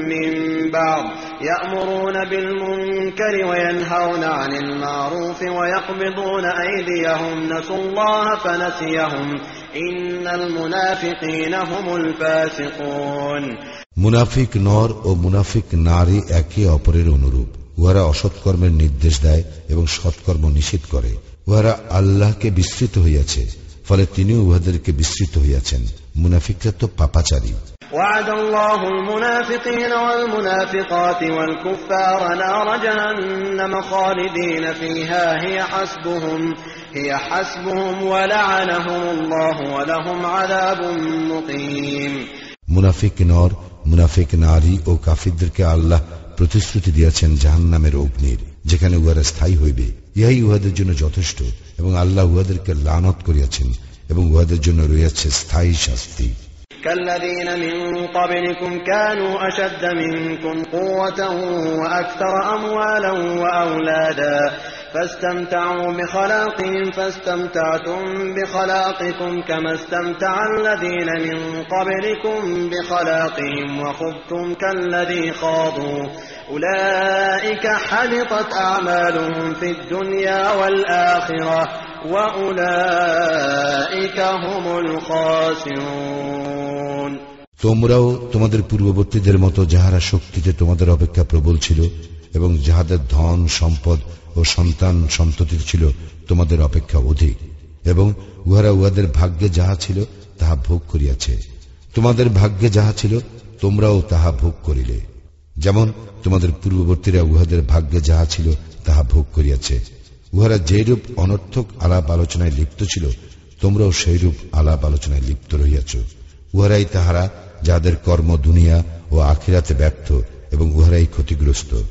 من بعض يأمرون بالمنكر وينهون عن المعروف ويقبضون أيديهم نسوا الله فنسيهم إن المنافقين هم الفاسقون মুনাফিক নর ও মুনাফিক নারী একে অপরের অনুরূপ উহারা অসৎকর্মের নির্দেশ দেয় এবং সৎকর্ম নিষেধ করে উহারা আল্লাহকে বিস্তৃত হইয়াছে ফলে তিনিও উহাদেরকে বিস্তৃত হইয়াছেন মুনাফিকরা তো পাপাচারী وعد الله المنافقين والمنافقات والكفار نار جهنم خالدين فيها هي حسبهم هي حسبهم ولعنهم الله ولهم عذاب مقيم মুনাফিক নর মুনাফিক নারী ও কাফিরদেরকে আল্লাহ প্রতিশ্রুতি দিয়েছেন জাহান নামের অগ্নির যেখানে উহারা স্থায়ী হইবে ইহাই উহাদের জন্য যথেষ্ট এবং আল্লাহ উহাদেরকে লানত করিয়াছেন এবং উহাদের জন্য রয়েছে স্থায়ী শাস্তি كالذين من قبلكم كانوا أشد منكم قوة وأكثر أموالا وأولادا فاستمتعوا بخلاقهم فاستمتعتم بخلاقكم كما استمتع الذين من قبلكم بخلاقهم وخذتم كالذي خاضوا أولئك حبطت أعمالهم في الدنيا والآخرة وأولئك هم الخاسرون তোমরাও তোমাদের পূর্ববর্তীদের মতো যাহারা শক্তিতে তোমাদের অপেক্ষা প্রবল ছিল এবং যাহাদের ধন, সম্পদ ও সন্তান সন্ততি ছিল, তোমাদের অপেক্ষা অধিক। এবং উহারা উহাদের ভাগ্যে যাহা ছিল, তাহা ভোগ করিয়াছে। তোমাদের ভাগ্যে যাহা ছিল, তোমরাও তাহা ভোগ করিলে। যেমন তোমাদের পূর্ববর্তীরা উহাদের ভাগ্যে যাহা ছিল, তাহা ভোগ করিয়াছে। উহারা যেরূপ অনর্থক আলাপ আলোচনায় লিপ্ত ছিল, তোমরাও সেইরূপ আলাপ আলোচনায় লিপ্ত রহিয়াছ। উহারাই তাহারা যাদের কর্ম দুনিয়া ও আখিরাতে ব্যর্থ, এবং উহারাই ক্ষতিগ্রস্ত।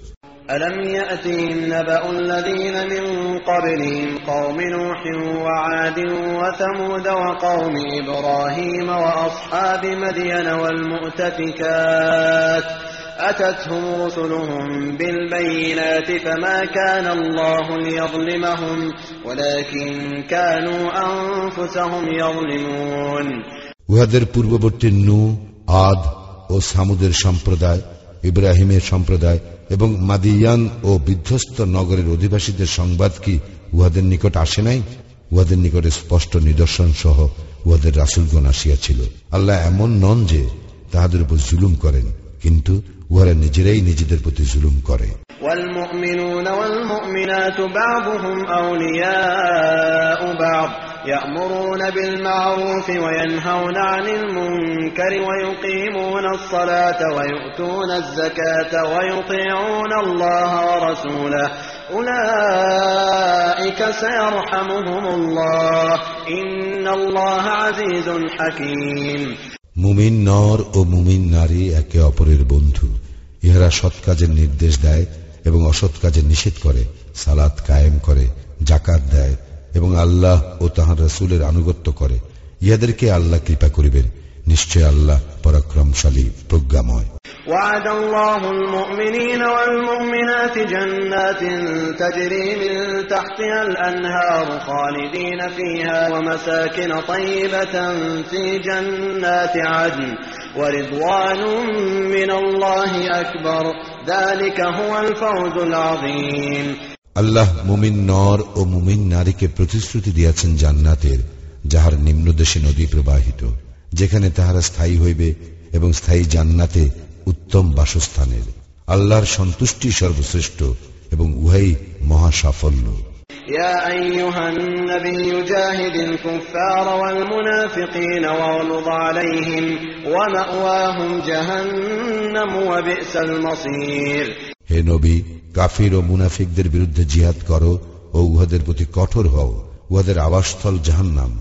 ألم يأتهم نبأ الذين من قبلهم قوم نوح وعاد وثمود وقوم إبراهيم وأصحاب مدين والمؤتفكات أتتهم رسلهم بالبينات فما كان الله ليظلمهم ولكن كانوا أنفسهم يظلمون উহাদের পূর্ববর্তী নু আদ ও সামুদের সম্প্রদায় ইব্রাহিমের সম্প্রদায় এবং মাদিয়ান ও বিধ্বস্ত নগরের অধিবাসীদের সংবাদ কি উহাদের নিকট আসে নাই উহাদের নিকটে স্পষ্ট নিদর্শন সহ উহাদের রাসুলগণ আসিয়াছিল আল্লাহ এমন নন যে তাহাদের উপর জুলুম করেন কিন্তু উহারা নিজেরাই নিজেদের প্রতি জুলুম করে والمؤمنون والمؤمنات بعضهم أولياء بعض يأمرون بالمعروف وينهون عن المنكر ويقيمون الصلاة ويؤتون الزكاة ويطيعون الله ورسوله أولئك سيرحمهم الله إن الله عزيز حكيم মুমিন নর ও মুমিন নারী একে অপরের বন্ধু ইহারা সৎ কাজের নির্দেশ দেয় এবং অসৎ কাজের নিষেধ করে সালাত কায়েম করে জাকাত দেয় এবং আল্লাহ ও তাহার রসুলের আনুগত্য করে ইহাদেরকে আল্লাহ কৃপা করিবেন নিশ্চয় আল্লাহ পরাক্রমশালী প্রজ্ঞাময় وعد الله المؤمنين والمؤمنات جنات تجري من تحتها الأنهار خالدين فيها ومساكن طيبة في جنات عدن ورضوان من الله أكبر ذلك هو الفوز العظيم আল্লাহ মুমিন নর ও মুমিন নারীকে প্রতিশ্রুতি দিয়াছেন জান্নাতের যাহার নিম্নদেশে নদী প্রবাহিত যেখানে তাহারা স্থায়ী হইবে এবং স্থায়ী জান্নাতে উত্তম বাসস্থানের আল্লাহর সন্তুষ্টি সর্বশ্রেষ্ঠ এবং উহাই মহা সাফল্য يا أيها النبي جاهد الكفار والمنافقين واغلظ عليهم ومأواهم جهنم وبئس المصير হে নবী, কাফির ও মুনাফিকদের বিরুদ্ধে জিহাদ করো ও উহাদের প্রতি কঠোর হও। উহাদের আবাসস্থল জাহান্নাম।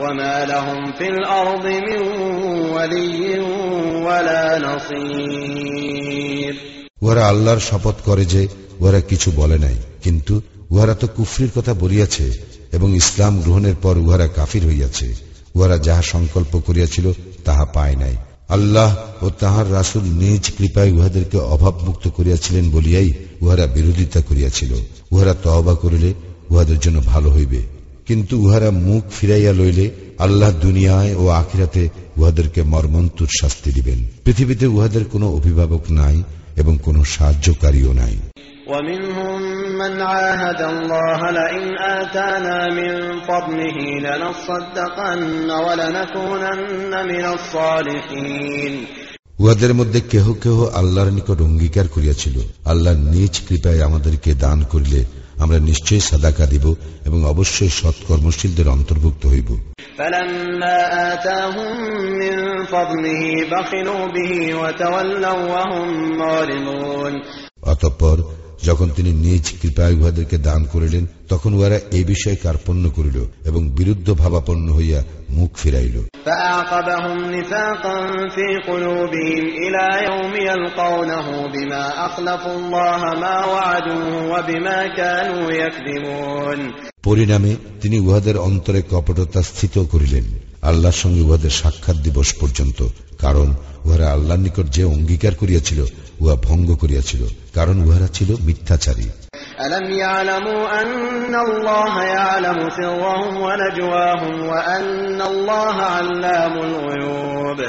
وما لهم في الأرض من ولي ولا نصير উহারা আল্লাহর শপথ করে যে উহারা কিছু বলে নাই কিন্তু উহারা তো কুফরির কথা বলিয়াছে এবং ইসলাম গ্রহণের পর উহারা কাফির হইয়াছে উহারা যাহা সংকল্প করিয়াছিল তাহা পায় নাই আল্লাহ ও তাহার রাসুল নিজ কৃপায় উহাদেরকে অভাবমুক্ত করিয়াছিলেন বলিয়াই উহারা বিরোধিতা করিয়াছিল উহারা তহবা করিলে উহাদের জন্য ভালো হইবে কিন্তু উহারা মুখ ফিরাইয়া লইলে আল্লাহ দুনিয়ায় ও আখিরাতে উহাদেরকে মর্মন্তুর শাস্তি দিবেন। পৃথিবীতে উহাদের কোনো অভিভাবক নাই এবং কোনো সাহায্যকারীও নাই। উহাদের মধ্যে কেহ কেহ আল্লাহর নিকট অঙ্গীকার করিয়াছিল। আল্লাহ নিজ কৃপায় আমাদেরকে দান করিলে আমরা নিশ্চয়ই সাদাকা দিব এবং অবশ্যই সৎকর্মশীলদের অন্তর্ভুক্ত হইব। অতঃপর যখন তিনি নিজ কৃপায় উহাদেরকে দান করিলেন তখন উহারা এ বিষয়ে কার্পণ্য করিল এবং বিরুদ্ধ ভাবাপন্ন হইয়া মুখ ফিরাইল। পরিণামে তিনি উহাদের অন্তরে কপটতা স্থিত করিলেন। আল্লাহর সঙ্গে উহাদের সাক্ষাৎ দিবস পর্যন্ত কারণ উহারা আল্লাহর নিকট যে অঙ্গীকার করিয়াছিল উহা ভঙ্গ করিয়াছিল কারণ উহারা ছিল মিথ্যাচারী ألم يعلموا أن الله يعلم سرهم ونجواهم وأن الله علام الغيوب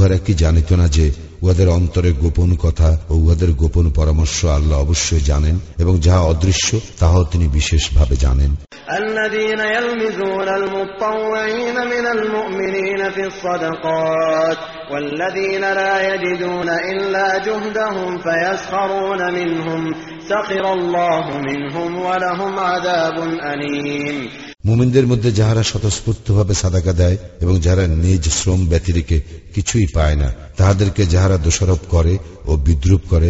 উহারা কি জানিত না যে উহাদের অন্তরে গোপন কথা ও উহাদের গোপন পরামর্শ আল্লাহ অবশ্যই জানেন এবং যাহা অদৃশ্য তাহাও তিনি বিশেষভাবে জানেন الذين يلمزون المطوعين من المؤمنين في الصدقات والذين لا يجدون إلا جهدهم فيسخرون منهم سخر الله منهم ولهم عذاب أليم মুমিনদের মধ্যে যাহারা স্বতঃস্ফূর্তভাবে সাদাকা দেয় এবং যারা নিজ শ্রম ব্যতিরিকে কিছুই পায় না, তাহাদেরকে যাহারা দোষারোপ করে ও বিদ্রুপ করে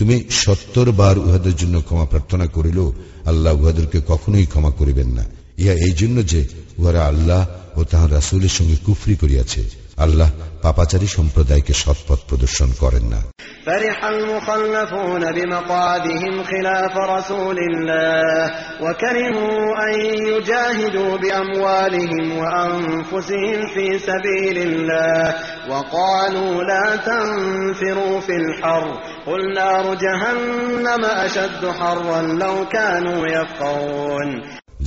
তুমি সত্তর বার উহাদের জন্য ক্ষমা প্রার্থনা করিল, আল্লাহ উহাদেরকে কখনোই ক্ষমা করিবেন না। ইহা এই জন্য যে উহারা আল্লাহ ও তাহার রাসুলের সঙ্গে কুফরি করিয়াছে। আল্লাহ পাপাচারী সম্প্রদায়কে সৎপথ প্রদর্শন করেন না فرح المخلفون بمقعدهم خلاف رسول الله وكرهوا أن يجاهدوا بأموالهم وأنفسهم في سبيل الله وقالوا لا تنفروا في الحر قل نار جهنم أشد حرا لو كانوا يفقهون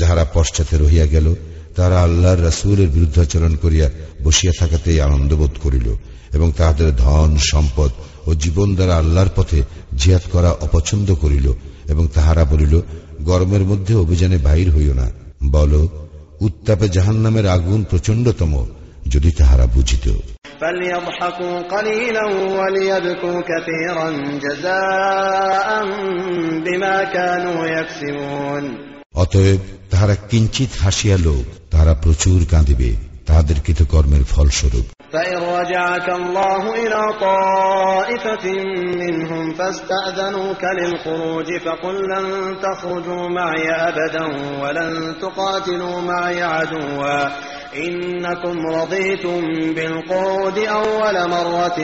যাহারা পশ্চাতে রহিয়া গেল তারা আল্লাহর রাসুলের বিরুদ্ধাচরণ করিয়া বসিয়া থাকাতেই আনন্দবোধ করিল এবং তাহাদের ধন সম্পদ ও জীবন দ্বারা আল্লাহর পথে জিয়াত করা অপছন্দ করিল এবং তাহারা বলিল গরমের মধ্যে অভিযানে বাহির হইও না। বল উত্তাপে জাহান নামের আগুন প্রচন্ডতম যদি তাহারা বুঝিত। অতএব তাহারা কিঞ্চিত হাসিয়া লোক তাহারা প্রচুর কাঁদিবে তাহাদের কৃতকর্মের ফলস্বরূপ فإن رجعك الله إلى طائفة منهم فاستأذنوك للخروج فقل لن تخرجوا معي أبدا ولن تقاتلوا معي عدوا إنكم رضيتم بالقعود أول مرة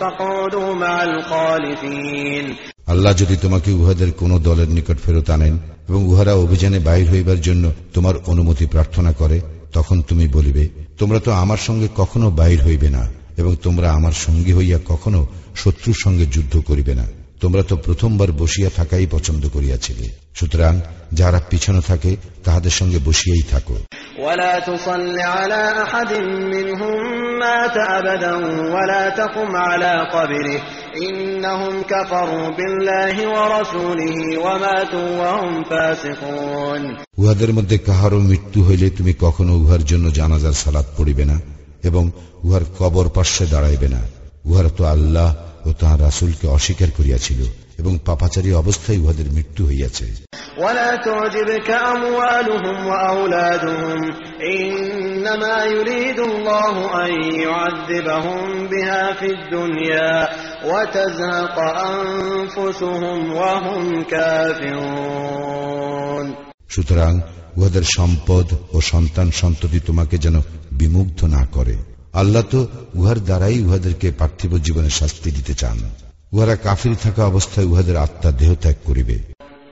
فاقعدوا مع الخالفين আল্লাহ যদি তোমাকে উহাদের কোন দলের নিকট ফেরত আনেন এবং উহারা অভিযানে বাহির হইবার জন্য তোমার অনুমতি প্রার্থনা করে, তখন তুমি বলিবে, তোমরা তো আমার সঙ্গে কখনো বাহির হইবে না এবং তোমরা আমার সঙ্গী হইয়া কখনো শত্রুর সঙ্গে যুদ্ধ করিবে না। তোমরা তো প্রথমবার বসিয়া থাকাই পছন্দ করিয়াছিলে সুতরাং যারা পিছনে থাকে তাহাদের সঙ্গে বসিয়াই থাকো ولا تصل على أحد منهم مات أبدا ولا تقم على قبره إنهم كفروا بالله ورسوله وماتوا وهم فاسقون উহাদের মধ্যে কাহারও মৃত্যু হইলে তুমি কখনো উহার জন্য জানাজার সালাত পড়িবে না এবং উহার কবর পার্শ্বে দাঁড়াইবে না উহারা তো আল্লাহ ও তাহার রাসুলকে অস্বীকার করিয়াছিল এবং পাপাচারী অবস্থায় উহাদের মৃত্যু হইয়াছে ولا تعجبك أموالهم وأولادهم إنما يريد الله أن يعذبهم بها في الدنيا وتزهق أنفسهم وهم كافرون সুতরাং উহাদের সম্পদ ও সন্তান সন্ততি তোমাকে যেন বিমুগ্ধ না করে আল্লাহ তো উহার দ্বারাই উহাদেরকে পার্থিব জীবনে শাস্তি দিতে চান উহারা কাফির থাকা অবস্থায় উহাদের আত্মা দেহ ত্যাগ করিবে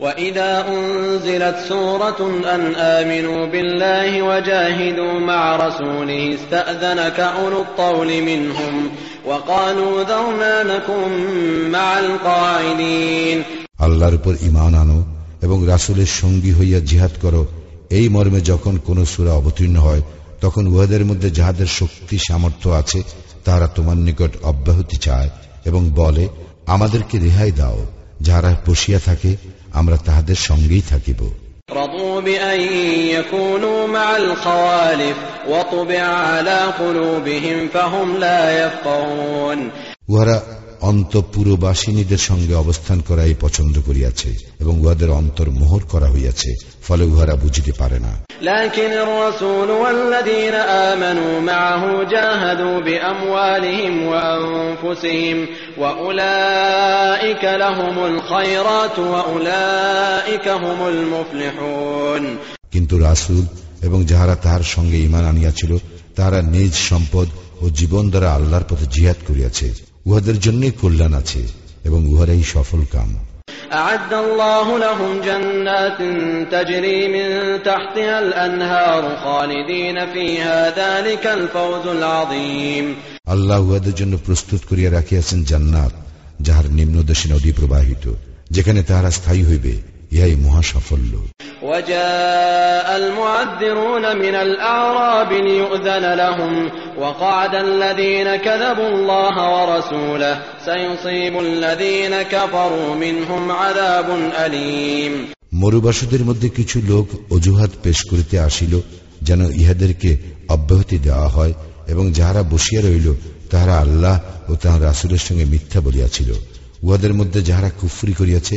وإذا أنزلت سورة أن آمنوا بالله وجاهدوا مع رسوله استأذنك أولو الطول منهم وقالوا ذرنا نكن مع القاعدين আল্লাহর উপর ইমান আনো এবং রাসুলের সঙ্গী হইয়া জিহাদ করো এই মর্মে যখন কোন সুরা অবতীর্ণ হয় তখন উহাদের মধ্যে যাহাদের শক্তি সামর্থ্য আছে তারা তোমার নিকট অব্যাহতি চায় এবং বলে আমাদেরকে রেহাই দাও। যারা বসিয়া থাকে আমরা তাহাদের সঙ্গেই থাকিব। উহারা অন্তপুরবাসিনীদের সঙ্গে অবস্থান করাই পছন্দ করিয়াছে এবং উহাদের অন্তর মোহর করা হইয়াছে ফলে উহারা বুঝিতে পারে না لكن الرسول والذين آمنوا معه جاهدوا بأموالهم وأنفسهم وأولئك لهم الخيرات وأولئك هم المفلحون কিন্তু রাসূল এবং যাহারা তাহার সঙ্গে ঈমান আনিয়াছিল তাহারা নিজ সম্পদ ও জীবন দ্বারা আল্লাহর পথে জিহাদ করিয়াছে উহাদের জন্যই কল্যাণ আছে এবং উহারাই সফল কাম أعد الله لهم جنات تجري من تحتها الأنهار خالدين فيها ذلك الفوز العظيم আল্লাহ উহাদের জন্য প্রস্তুত করিয়া রাখিয়াছেন জান্নাত যাহার নিম্নদেশে নদী প্রবাহিত যেখানে তাহারা স্থায়ী হইবে ইহাই মহা সাফল্য وجاء المعذرون من الأعراب ليؤذن لهم وقعد الذين كذبوا الله ورسوله سيصيب الذين كفروا منهم عذاب أليم মরুবাসীদের মধ্যে কিছু লোক অজুহাত পেশ করিতে আসিল যেন ইহাদেরকে অব্যাহতি দেওয়া হয় এবং যাহারা বসিয়া রইল তাহারা আল্লাহ ও তাহার রাসুলের সঙ্গে মিথ্যা বলিয়াছিল উহাদের মধ্যে যাহারা কুফরি করিয়াছে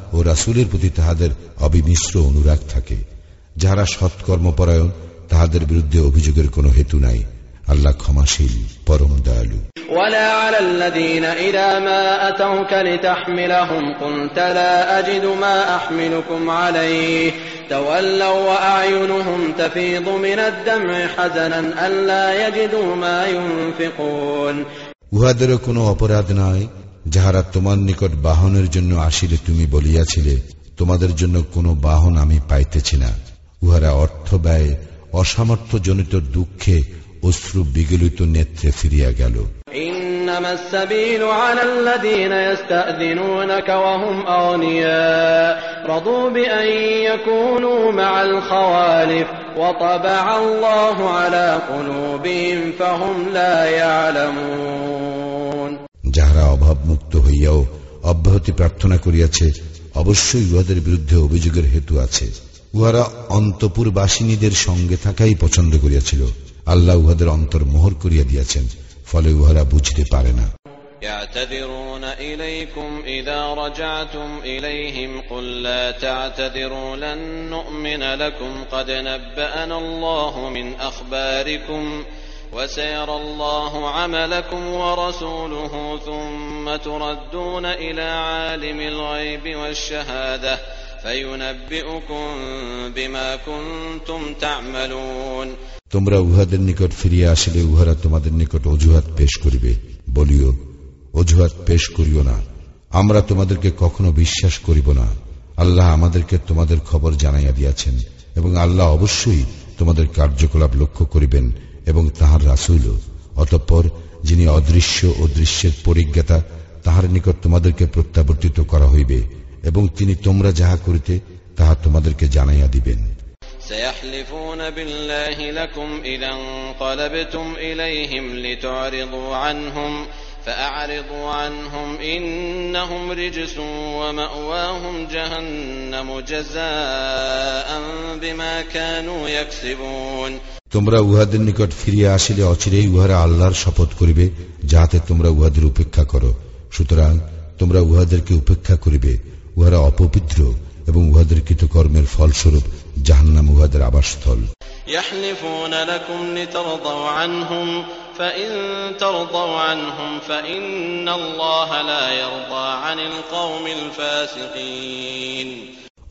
ও রাসুলের প্রতি তাহাদের অবিমিশ্র অনুরাগ থাকে যাহারা সৎকর্মপরায়ণ তাহাদের বিরুদ্ধে অভিযোগের কোনো হেতু নাই আল্লাহ ক্ষমাশীল পরম দয়ালু ولا على الذين إذا ما أتوك لتحملهم قلت لا أجد ما أحملكم عليه تولوا وأعينهم تفيض من الدمع حزنا ألا يجدوا ما ينفقون উহাদেরও কোনো অপরাধ নাই যাহারা তোমার নিকট বাহনের জন্য আসিলে তুমি বলিয়াছিলে তোমাদের জন্য কোনো বাহন আমি পাইতেছি না উহারা অর্থ ব্যয় অসামর্থ্যজনিত দুঃখে অশ্রু বিগলিত নেত্রে ফিরিয়া গেল إنما السبيل على الذين يستأذنونك وهم أغنياء رضوا بأن يكونوا مع الخوالف وطبع الله على قلوبهم فهم لا يعلمون যাহারা অভাবমুক্ত হইয়াও অব্যাহতি প্রার্থনা করিয়াছে অবশ্যই উহাদের বিরুদ্ধে অভিযোগের হেতু আছে উহারা অন্তপুরবাসিনীদের সঙ্গে থাকাই পছন্দ করিয়াছিল আল্লাহ উহাদের অন্তর মোহর করিয়া দিয়াছেন ফলে উহারা বুঝতে পারে না يعتذرون إليكم إذا رجعتم إليهم قل لا تعتذروا لن نؤمن لكم قد نبأنا الله من أخباركم وسيرى الله عملكم ورسوله ثم تردون إلى عالم الغيب والشهادة فينبئكم بما كنتم تعملون তোমরা উহাদের নিকট ফিরিয়া আসিলে উহারা তোমাদের নিকট অজুহাত পেশ করিবে বলিও অজুহাত পেশ করিও না আমরা তোমাদেরকে কখনো বিশ্বাস করিব না আল্লাহ আমাদেরকে তোমাদের খবর জানাইয়া দিয়াছেন এবং আল্লাহ অবশ্যই তোমাদের কার্যকলাপ লক্ষ্য করিবেন এবং তাহার রাসুল অতঃপর যিনি অদৃশ্য ও দৃশ্যের পরিজ্ঞাতা তাহার নিকট তোমাদেরকে প্রত্যাবর্তিত করা হইবে এবং তিনি তোমরা যাহা করিতে তাহা তোমাদেরকে জানাইয়া দিবেন سيحلفون بالله لكم إذا انقلبتم إليهم لتعرضوا عنهم فأعرضوا عنهم إنهم رجس ومأواهم جهنم جزاء بما كانوا يكسبون তোমরা উহাদের নিকট ফিরিয়া আসিলে অচিরেই উহারা আল্লাহর শপথ করিবে যাহাতে তোমরা উহাদের উপেক্ষা করো সুতরাং তোমরা উহাদেরকে উপেক্ষা করিবে উহারা অপবিত্র এবং উহাদের কৃতকর্মের ফলস্বরূপ জাহান্নাম উহাদের আবাসস্থল يحلفون لكم لترضوا عنهم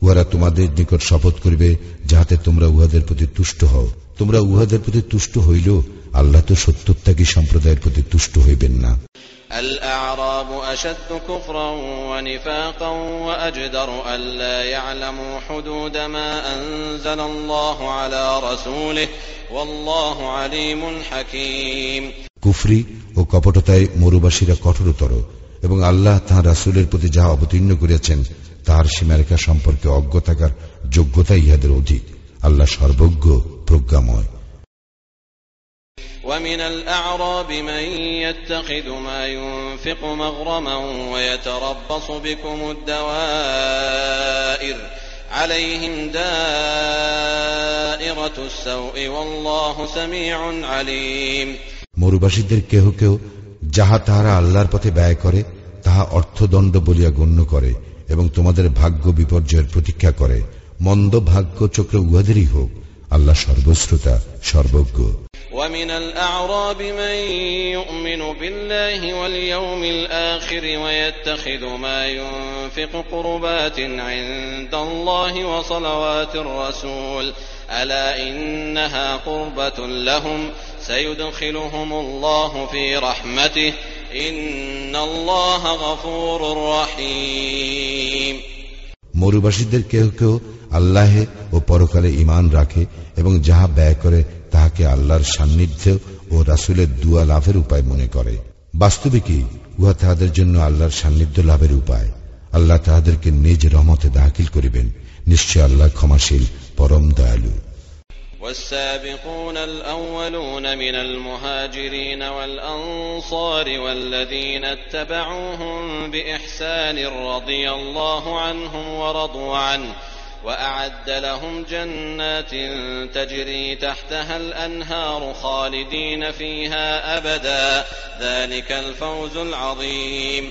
فإن ترضوا عنهم فإن الله لا يرضى عن القوم الفاسقين উহারা তোমাদের নিকট শপথ করিবে যাহাতে তোমরা উহাদের প্রতি তুষ্ট হও তোমরা উহাদের প্রতি তুষ্ট হইল আল্লাহ তো সত্যত্যাগী সম্প্রদায়ের প্রতি তুষ্ট হইবেন না الأعراب أشد كفرا ونفاقا وأجدر ألا يعلموا حدود ما أنزل الله على رسوله والله عليم حكيم কুফরি ও কপটতায় মরুবাসীরা কঠোরতর এবং আল্লাহ তাহার রাসুলের প্রতি যাহা অবতীর্ণ করিয়াছেন তাহার সীমারেখা সম্পর্কে অজ্ঞ থাকার যোগ্যতা ইহাদের অধিক আল্লাহ সর্বজ্ঞ প্রজ্ঞাময় ومن الأعراب من يتخذ ما ينفق مغرما ويتربص بكم الدوائر عليهم دائرة السوء والله سميع عليم মরুবাসীদের কেহ কেউ যাহা তাহারা আল্লাহর পথে ব্যয় করে তাহা অর্থদণ্ড বলিয়া গণ্য করে এবং তোমাদের ভাগ্য বিপর্যয়ের প্রতীক্ষা করে মন্দ ভাগ্য চক্র উহাদেরই হোক আল্লাহ সর্বশ্রোতা সর্বজ্ঞ ومن الأعراب من يؤمن بالله واليوم الآخر ويتخذ ما ينفق قربات عند الله وصلوات الرسول ألا إنها قربة لهم سيدخلهم الله في رحمته মরুবাসীদের কেউ কেউ আল্লাহে ও পরকালে ইমান রাখে এবং যাহা ব্যয় করে, তাহাকে আল্লাহর সান্নিধ্য ও রাসুলের দুয়া লাভের উপায় মনে করে। বাস্তবে কি? উহা তাহাদের জন্য আল্লাহর সান্নিধ্য লাভের উপায়। আল্লাহ তাহাদেরকে নিজ রহমতে দাখিল করিবেন। নিশ্চয় আল্লাহ ক্ষমাশীল, পরম দয়ালু। والسابقون الأولون من المهاجرين والأنصار والذين اتبعوهم بإحسان رضي الله عنهم ورضوا عنه وأعد لهم جنات تجري تحتها الأنهار خالدين فيها أبدا ذلك الفوز العظيم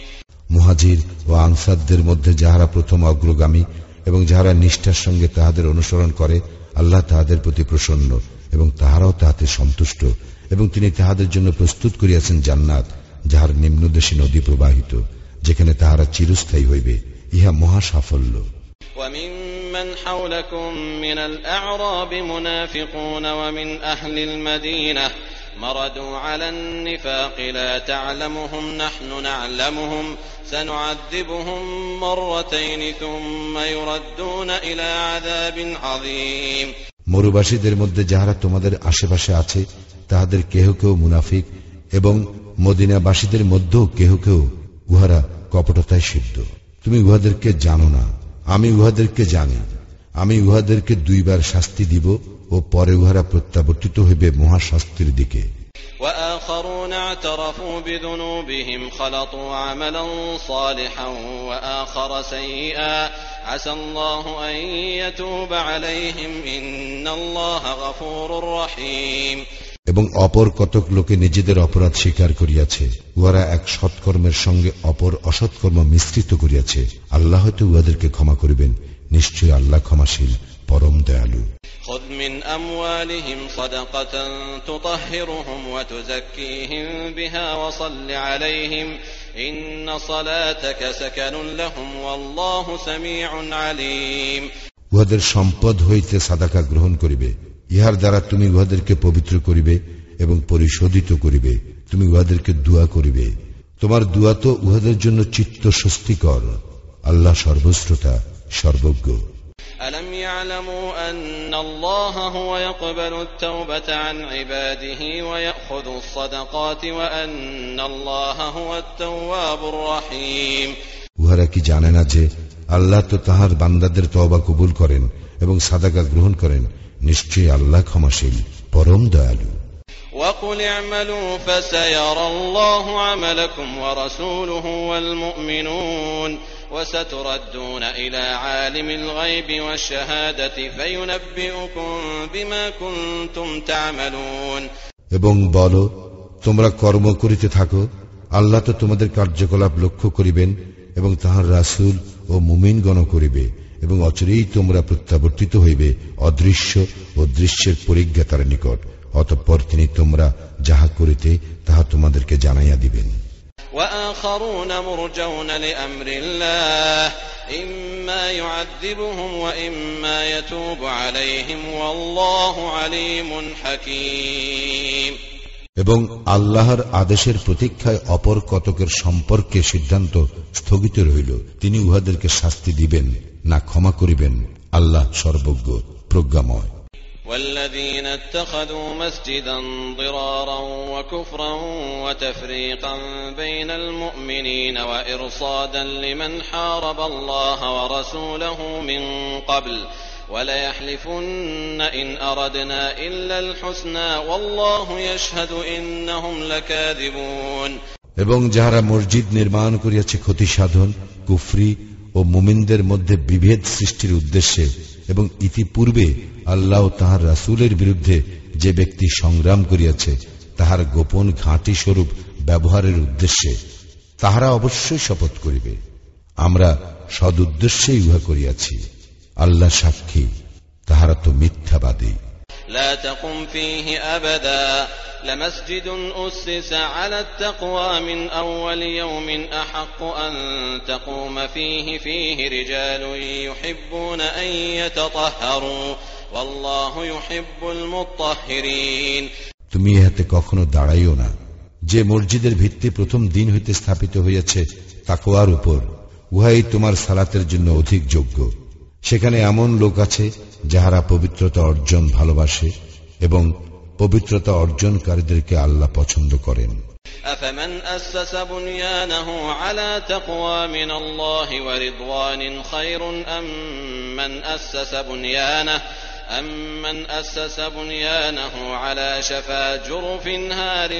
মুহাজির ও আনসারদের মধ্যে যাহারা প্রথম অগ্রগামী এবং যাহারা নিষ্ঠার সঙ্গে তাহাদের অনুসরণ করে আল্লাহ তাহাদের প্রতি প্রসন্ন এবং তাহারাও তাহাতে সন্তুষ্ট এবং তিনি তাহাদের জন্য প্রস্তুত করিয়াছেন জান্নাত যাহার নিম্নদেশী নদী প্রবাহিত যেখানে তাহারা চিরস্থায়ী হইবে ইহা মহা সাফল্য وممن حولكم من الأعراب منافقون ومن أهل المدينة مردوا على النفاق لا تعلمهم نحن نعلمهم سنعذبهم مرتين ثم يردون إلى عذاب عظيم মরুবাসীদের মধ্যে যাহারা তোমাদের আশেপাশে আছে তাহাদের কেহ কেউ মুনাফিক এবং মদিনাবাসীদের মধ্যেও কেহ কেউ উহারা কপটতায় সিদ্ধ তুমি উহাদেরকে জানো না আমি উহাদেরকে জানি আমি উহাদেরকে দুইবার শাস্তি দিব ও পরে উহারা প্রত্যাবর্তিত হইবে মহাশাস্তির দিকে وآخرون اعترفوا بذنوبهم خلطوا عملا صالحا وآخر سيئا عسى الله أن يتوب عليهم إن الله غفور رحيم এবং অপর কতক লোকে নিজেদের অপরাধ স্বীকার করিয়াছে উহারা এক সৎকর্মের সঙ্গে অপর অসৎকর্ম মিশ্রিত করিয়াছে আল্লাহ হয়তো উহাদেরকে ক্ষমা করিবেন নিশ্চয় আল্লাহ ক্ষমাশীল পরম দয়ালু خذ من أموالهم صدقة تطهرهم وتزكيهم بها وصل عليهم إن صلاتك سكن لهم والله سميع عليم উহাদের সম্পদ হইতে সাদাকা গ্রহণ করিবে ইহার দ্বারা তুমি উহাদেরকে পবিত্র করিবে এবং পরিশোধিত করিবে তুমি উহাদেরকে দুয়া করিবে তোমার দুয়া তো উহাদের জন্য চিত্ত স্বস্তিকর আল্লাহ সর্বশ্রোতা সর্বজ্ঞ ألم يعلموا أن الله هو يقبل التوبة عن عباده ويأخذ الصدقات وأن الله هو التواب الرحيم উহারা কি জানে না যে আল্লাহ তো তাহার বান্দাদের তওবা কবুল করেন এবং সাদাকা গ্রহণ করেন নিশ্চয়ই আল্লাহ ক্ষমাশীল পরম দয়ালু وقل اعملوا فسيرى الله عملكم ورسوله والمؤمنون وستردون إلى عالم الغيب والشهادة فينبئكم بما كنتم تعملون এবং বল তোমরা কর্ম করিতে থাকো আল্লাহ তো তোমাদের কার্যকলাপ লক্ষ্য করিবেন এবং তাহার রাসূল ও মুমিনগণ করিবে এবং অচিরেই তোমরা প্রত্যাবর্তিত হইবে অদৃশ্য ও দৃশ্যের পরিজ্ঞাতার নিকট অতঃপর তিনি তোমরা যাহা করিতে তাহা তোমাদেরকে জানাইয়া দিবেন وآخرون مرجون لأمر الله إما يعذبهم وإما يتوب عليهم والله عليم حكيم এবং আল্লাহর আদেশের প্রতীক্ষায় অপর কতকের সম্পর্কে সিদ্ধান্ত স্থগিত রইল তিনি উহাদেরকে শাস্তি দিবেন না ক্ষমা করিবেন আল্লাহ সর্বজ্ঞ প্রজ্ঞাময় والذين اتخذوا مسجدا ضرارا وكفرا وتفريقا بين المؤمنين وإرصادا لمن حارب الله ورسوله من قبل وليحلفن إن أردنا إلا الحسنى والله يشهد إنهم لكاذبون এবং যাহারা মসজিদ নির্মাণ করিয়াছে ক্ষতি সাধন কুফরি ও মুমিনদের মধ্যে বিভেদ সৃষ্টির উদ্দেশ্যে এবং ইতিপূর্বে আল্লাহ তাহার রাসুলের বিরুদ্ধে যে ব্যক্তি সংগ্রাম করিয়াছে, তাহার গোপন ঘাঁটি স্বরূপ ব্যবহারের উদ্দেশ্যে তাহারা অবশ্যই শপথ করিবে। আমরা সদুদ্দেশ্যেই উহা করিয়াছি। আল্লাহ সাক্ষী, তাহারা তো মিথ্যাবাদী। لا تقم فيه أبدا لمسجد أسس على التقوى من أول يوم أحق أن تقوم فيه فيه رجال يحبون أن يتطهروا والله يحب المطهرين তুমি ইহাতে কখনো দাঁড়াইও না যে মসজিদের ভিত্তি প্রথম দিন হইতে স্থাপিত হইয়াছে তাকোয়ার উপর উহাই তোমার সালাতের জন্য অধিক যোগ্য সেখানে এমন লোক আছে যাহারা পবিত্রতা অর্জন ভালোবাসে এবং পবিত্রতা অর্জনকারীদেরকে আল্লাহ পছন্দ করেন أفمن أسس بنيانه على تقوى من الله ورضوان خير أم من أسس بنيانه أمن أسس بنيانه على شفا جرف هار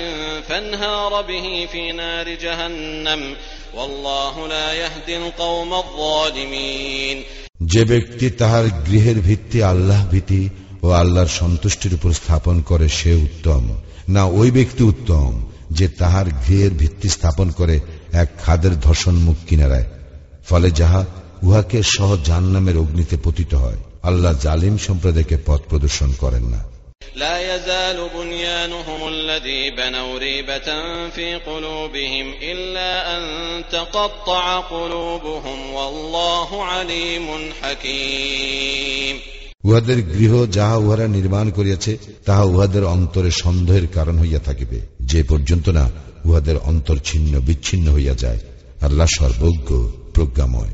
فانهار به في نار جهنم والله لا يهدي القوم الظالمين যে ব্যক্তি তাহার গৃহের ভিত্তি আল্লাহ ভীতি ও আল্লাহর সন্তুষ্টির উপর স্থাপন করে, সে উত্তম। না, ওই ব্যক্তি উত্তম যে তাহার গৃহের ভিত্তি স্থাপন করে এক খাদের ধর্ষণ মুখ কিনারায়। ফলে যাহা, উহাকে সহ জাহান্নামের অগ্নিতে পতিত হয়। আল্লাহ জালিম সম্প্রদায়কে পথ প্রদর্শন করেন না। لا يزال بنيانهم الذي بنوا ريبة في قلوبهم إلا أن تقطع قلوبهم والله عليم حكيم উহাদের গৃহ যাহা উহারা নির্মাণ করিয়াছে তাহা উহাদের অন্তরে সন্দেহের কারণ হইয়া থাকিবে যে পর্যন্ত না উহাদের অন্তর ছিন্ন বিচ্ছিন্ন হইয়া যায় আল্লাহ সর্বজ্ঞ প্রজ্ঞাময়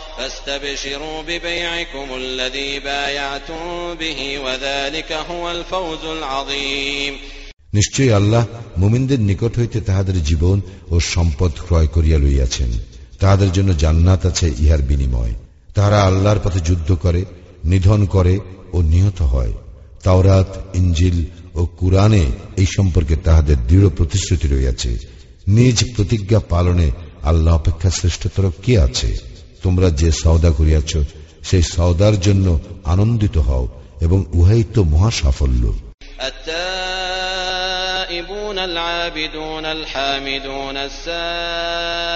فاستبشروا ببيعكم الذي بايعتم به وذلك هو الفوز العظيم নিশ্চয়ই আল্লাহ মুমিনদের নিকট হইতে তাহাদের জীবন ও সম্পদ ক্রয় করিয়া লইয়াছেন তাহাদের জন্য জান্নাত আছে ইহার বিনিময় তাহারা আল্লাহর পথে যুদ্ধ করে নিধন করে ও নিহত হয় তাওরাত ইঞ্জিল ও কুরআনে এই সম্পর্কে তাহাদের দৃঢ় প্রতিশ্রুতি রইয়াছে নিজ প্রতিজ্ঞা পালনে আল্লাহ অপেক্ষা শ্রেষ্ঠতর কে আছে তোমরা যে সওদা করিয়াছ সেই সওদার জন্য আনন্দিত হও এবং উহাই তো মহা সাফল্য التائبون العابدون الحامدون السائحون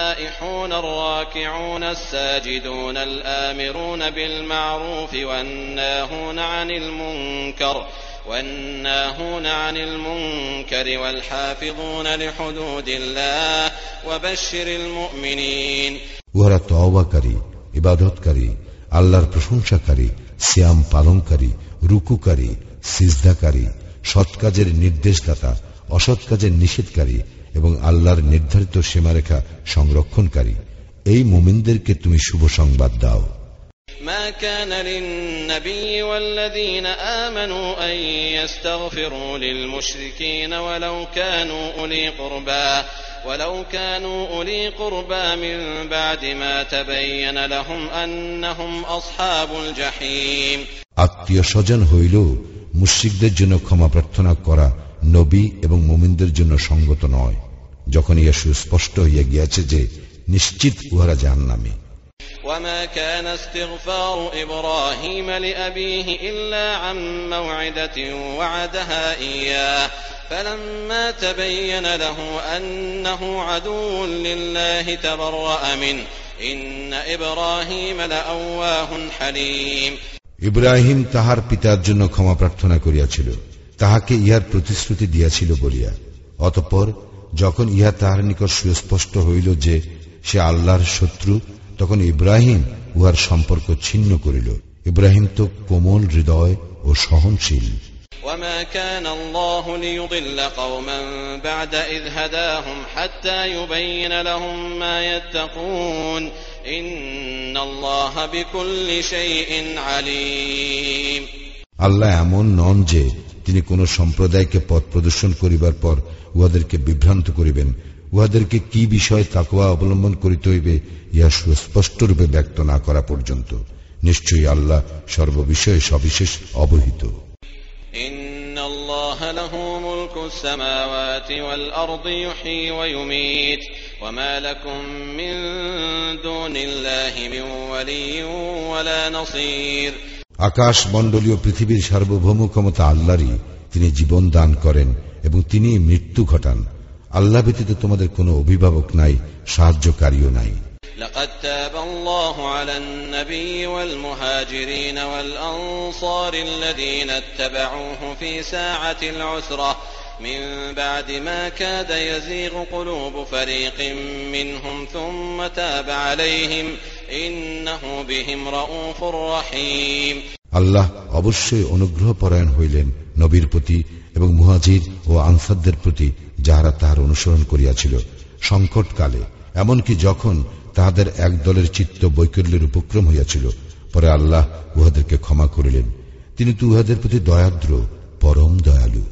الراكعون الساجدون الآمرون بالمعروف والناهون عن المنكر والناهون عن المنكر والحافظون لحدود الله وبشر المؤمنين উহারা তওবাকারী ইবাদতকারী আল্লাহর প্রশংসাকারী শ্যাম পালনকারী রুকুকারী সিজদাকারী সৎ কাজের নির্দেশদাতা অসৎ কাজের নিষেধকারী এবং আল্লাহর নির্ধারিত সীমারেখা সংরক্ষণকারী এই মুমিনদেরকে তুমি শুভ সংবাদ দাও ما كان للنبي والذين آمنوا أن يستغفروا للمشركين ولو كانوا أولي قربى ولو كانوا أولي قربى من بعد ما تبين لهم أنهم أصحاب الجحيم আত্মীয় স্বজন হইল মুশ্রিকদের জন্য ক্ষমা প্রার্থনা করা নবী এবং মুমিনদের জন্য সঙ্গত নয় যখন ইয়া সুস্পষ্ট হইয়া গিয়াছে যে নিশ্চিত উহারা জাহান্নামী وما كان استغفار إبراهيم لأبيه إلا عن موعدة وعدها إياه فلما تبين له أنه عدو لله تبرأ منه إن إبراهيم لأواه حليم ইব্রাহিম তাহার পিতার জন্য ক্ষমা প্রার্থনা করিয়াছিল তাহাকে ইহার প্রতিশ্রুতি দিয়াছিল বলিয়া অতঃপর যখন ইহা তাহার নিকট সুস্পষ্ট হইল যে সে আল্লাহর শত্রু তখন ইব্রাহিম উহার সম্পর্ক ছিন্ন করিল ইব্রাহিম তো কোমল হৃদয় ও সহনশীল وما كان الله ليضل قوما بعد إذ هداهم حتى يبين لهم ما يتقون إن الله بكل شيء عليم আল্লাহ এমন নন যে তিনি কোন সম্প্রদায়কে পথ প্রদর্শন করিবার পর উহাদেরকে বিভ্রান্ত করিবেন উহাদেরকে কি বিষয়ে তাকুয়া অবলম্বন করিতে হইবে ইহা সুস্পষ্টরূপে ব্যক্ত না করা পর্যন্ত। নিশ্চয়ই আল্লাহ সর্ববিষয়ে সবিশেষ অবহিত। আকাশ মন্ডলীয় পৃথিবীর সার্বভৌম ক্ষমতা আল্লাহরই। তিনি জীবন দান করেন এবং তিনি মৃত্যু ঘটান। আল্লাহ ব্যতীত তোমাদের কোনো অভিভাবক নাই সাহায্যকারীও নাই لقد تاب الله على النبي والمهاجرين والأنصار الذين اتبعوه في ساعة العسرة من بعد ما كاد يزيغ قلوب فريق منهم ثم تاب عليهم إنه بهم رؤوف رحيم আল্লাহ অবশ্যই অনুগ্রহ পরায়ণ হইলেন নবীর প্রতি এবং মুহাজির ও আনসারদের প্রতি যাহারা তাহার অনুসরণ করিয়াছিল সংকটকালে এমনকি যখন তাহাদের এক দলের চিত্ত বৈকল্যের উপক্রম হইয়াছিল পরে আল্লাহ উহাদেরকে ক্ষমা করিলেন তিনি তো উহাদের প্রতি দয়াদ্র পরম দয়ালু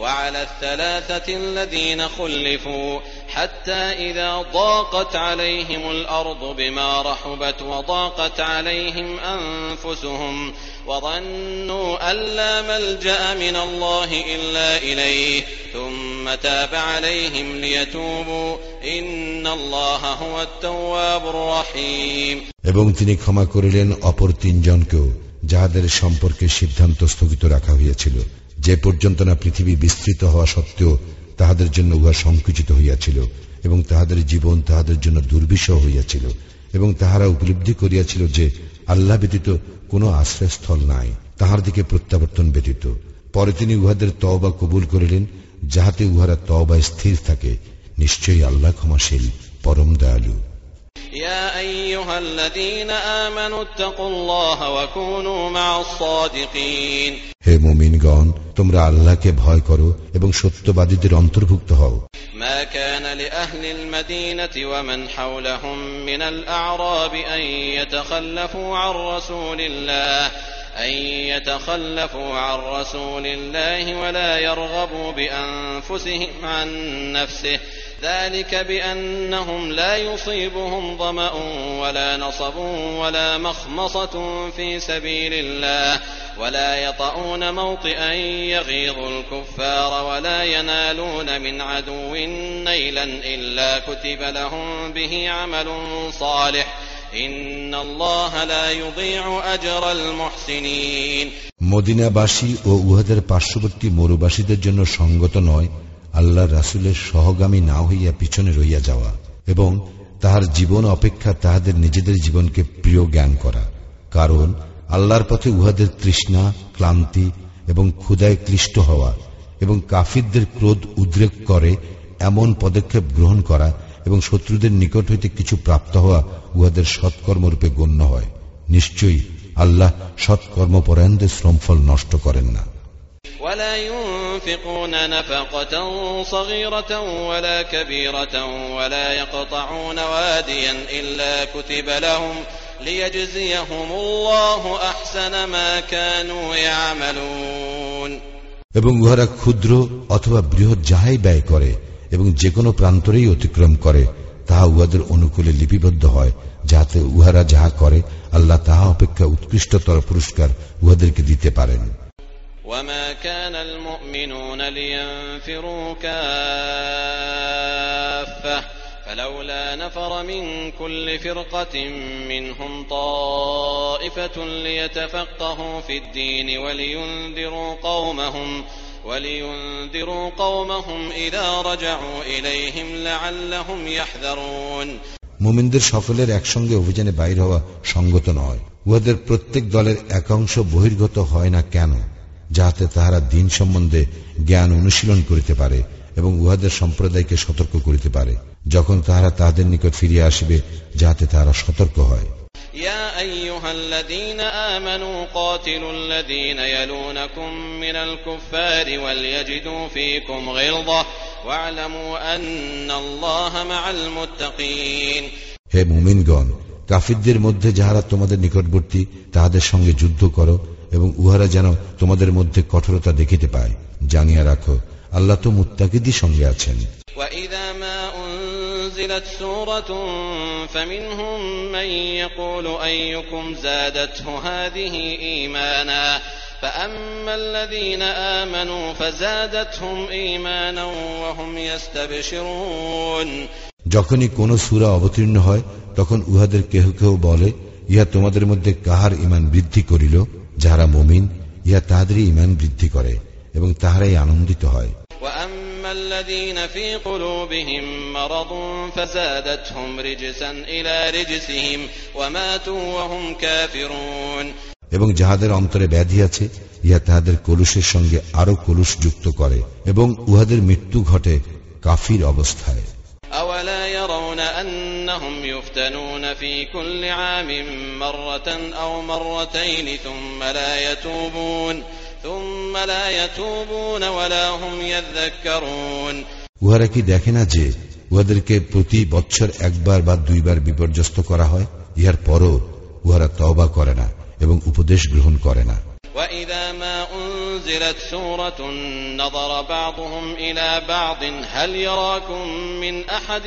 وعلى الثلاثة الذين خلفوا حتى إذا ضاقت عليهم الأرض بما رحبت وضاقت عليهم أنفسهم وظنوا أن لا ملجأ من الله إلا إليه ثم تاب عليهم ليتوبوا إن الله هو التواب الرحيم এবং তিনি ক্ষমা করিলেন অপর তিনজনকেও যাহাদের সম্পর্কে সিদ্ধান্ত স্থগিত রাখা হইয়াছিল যে পর্যন্ত না পৃথিবী বিস্তৃত হওয়া সত্ত্বেও তাহাদের জন্য উহা সংকুচিত হইয়াছিল এবং তাহাদের জীবন তাহাদের জন্য দুর্বিষহ হইয়াছিল এবং তাহারা উপলব্ধি করিয়াছিল যে আল্লাহ ব্যতীত কোনো আশ্রয়স্থল নাই, তাহার দিকে প্রত্যাবর্তন ব্যতীত। পরে তিনি উহাদের তওবা কবুল করিলেন, যাহাতে উহারা তওবায় স্থির থাকে। নিশ্চয়ই আল্লাহ ক্ষমাশীল, পরম দয়ালু। يا أيها الذين آمنوا اتقوا الله وكونوا مع الصادقين হে মুমিনগণ তোমরা আল্লাহকে ভয় করো এবং সত্যবাদীদের অন্তর্ভুক্ত হও ما كان لأهل المدينة ومن حولهم من الأعراب أن يتخلفوا عن رسول الله أن يتخلفوا عن رسول الله ولا يرغبوا بأنفسهم عن نفسه ذلك بأنهم لا يصيبهم ظمأ ولا نصب ولا مخمصة في سبيل الله ولا يطؤون موطئا يغيظ الكفار ولا ينالون من عدو نيلا إلا كتب لهم به عمل صالح إن الله لا يضيع أجر المحسنين মদিনাবাসী ও উহাদের পার্শ্ববর্তী মরুবাসীদের জন্য সঙ্গত নয় আল্লাহ রাসুলের সহগামী না হইয়া পিছনে রইয়া যাওয়া এবং তাহার জীবন অপেক্ষা তাহাদের নিজেদের জীবনকে প্রিয় জ্ঞান করা। কারণ আল্লাহর পথে উহাদের তৃষ্ণা, ক্লান্তি এবং ক্ষুদায় ক্লিষ্ট হওয়া এবং কাফিরদের ক্রোধ উদ্রেক করে এমন পদক্ষেপ গ্রহণ করা এবং শত্রুদের নিকট হইতে কিছু প্রাপ্ত হওয়া উহাদের সৎকর্মরূপে গণ্য হয়। নিশ্চয়ই আল্লাহ সৎকর্মপরায়ণদের শ্রমফল নষ্ট করেন না। ولا ينفقون نفقة صغيرة ولا كبيرة ولا يقطعون واديا إلا كتب لهم ليجزيهم الله أحسن ما كانوا يعملون এবং উহারা ক্ষুদ্র অথবা বৃহৎ যাহাই ব্যয় করে এবং যে কোনো প্রান্তরেই অতিক্রম করে তাহা উহাদের অনুকূলে লিপিবদ্ধ হয় যাহাতে উহারা যাহা করে আল্লাহ তাহা অপেক্ষা উৎকৃষ্টতর পুরস্কার উহাদেরকে দিতে পারেন وما كان المؤمنون لينفروا كافة فلولا نفر من كل فرقة منهم طائفة ليتفقهوا في الدين ولينذروا قومهم ولينذروا قومهم إذا رجعوا إليهم لعلهم يحذرون মুমিনদের সকলের একসঙ্গে অভিযানে বাইর হওয়া সঙ্গত নয় উহাদের প্রত্যেক দলের একাংশ বহির্গত হয় না কেন যাহাতে তাহারা দিন সম্বন্ধে জ্ঞান অনুশীলন করিতে পারে এবং উহাদের সম্প্রদায়কে সতর্ক করিতে পারে যখন তাহারা তাহাদের নিকট ফিরিয়া আসিবে যাহাতে তাহারা সতর্ক হয় يا أيها الذين آمنوا قاتلوا الذين يلونكم من الكفار وليجدوا فيكم غلظة واعلموا أن الله مع المتقين হে মুমিনগণ কাফিরদের মধ্যে যাহারা তোমাদের নিকটবর্তী তাহাদের সঙ্গে যুদ্ধ করো এবং উহারা যেন তোমাদের মধ্যে কঠোরতা দেখিতে পায় জানিয়া রাখো আল্লাহ তো মুত্তাকিদি সঙ্গে আছেন وإذا ما أنزلت سورة فمنهم من يقول أيكم زادته هذه إيمانا فأما الذين آمنوا فزادتهم إيمانا وهم يستبشرون যখনই কোন সূরা অবতীর্ণ হয় তখন উহাদের কেহ কেহ বলে ইহা তোমাদের মধ্যে কাহার ইমান বৃদ্ধি করিল যাহারা মুমিন ইহা তাহাদেরই ইমান বৃদ্ধি করে এবং তাহারাই আনন্দিত হয়। এবং যাহাদের অন্তরে ব্যাধি আছে ইহা তাহাদের কলুষের সঙ্গে আরও কলুষ যুক্ত করে এবং উহাদের মৃত্যু ঘটে কাফির অবস্থায়। يفتنون في كل عام مرة أو مرتين ثم لا يتوبون ثم لا يتوبون ولا هم يذكرون উহারা কি দেখে না যে উহাদেরকে প্রতি বৎসর একবার বা দুইবার বিপর্যস্ত করা হয় ইহার পরও উহারা তওবা করে না এবং উপদেশ গ্রহণ করে না وإذا ما أنزلت سورة نظر بعضهم إلى بعض هل يراكم من أحد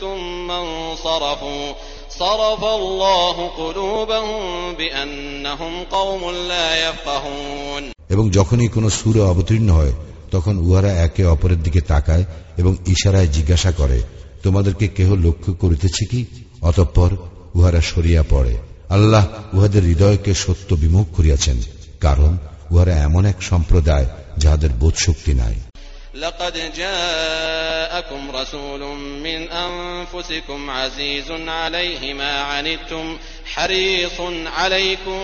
ثم انصرفوا صرف الله قلوبهم بأنهم قوم لا يفقهون এবং যখনই কোনো সুরে অবতীর্ণ হয় তখন উহারা একে অপরের দিকে তাকায় এবং ইশারায় জিজ্ঞাসা করে তোমাদেরকে কেহ লক্ষ্য করিতেছে কি অতঃপর উহারা সরিয়া পড়ে আল্লাহ উহাদের হৃদয়কে সত্য বিমুখ করিয়াছেন কারণ উহারা এমন এক সম্প্রদায় যাহাদের বোধশক্তি নাই لقد جاءكم رسول من أنفسكم عزيز عليه ما عنتم حريص عليكم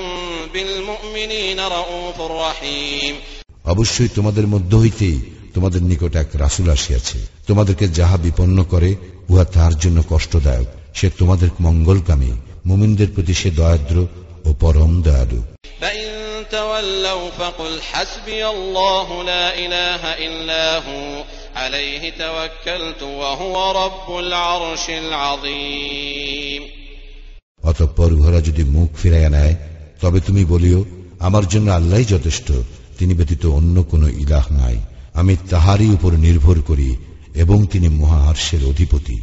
بالمؤمنين رؤوف رحيم অবশ্যই তোমাদের মধ্য হইতেই তোমাদের নিকট এক রাসুল আসিয়াছে তোমাদেরকে যাহা বিপন্ন করে উহা তাহার জন্য কষ্টদায়ক সে তোমাদের মঙ্গলকামী মুমিনদের প্রতি সে দয়াদ্র ও পরম দয়ালু فإن تولوا فقل حسبي الله لا إله إلا هو عليه توكلت وهو رب العرش العظيم অতঃপর উহারা যদি মুখ ফিরাইয়া নেয় তবে তুমি বলিও আমার জন্য আল্লাহ যথেষ্ট তিনি ব্যতীত অন্য কোনো ইলাহ নাই আমি তাহারই উপর নির্ভর করি এবং তিনি মহা আর্শের অধিপতি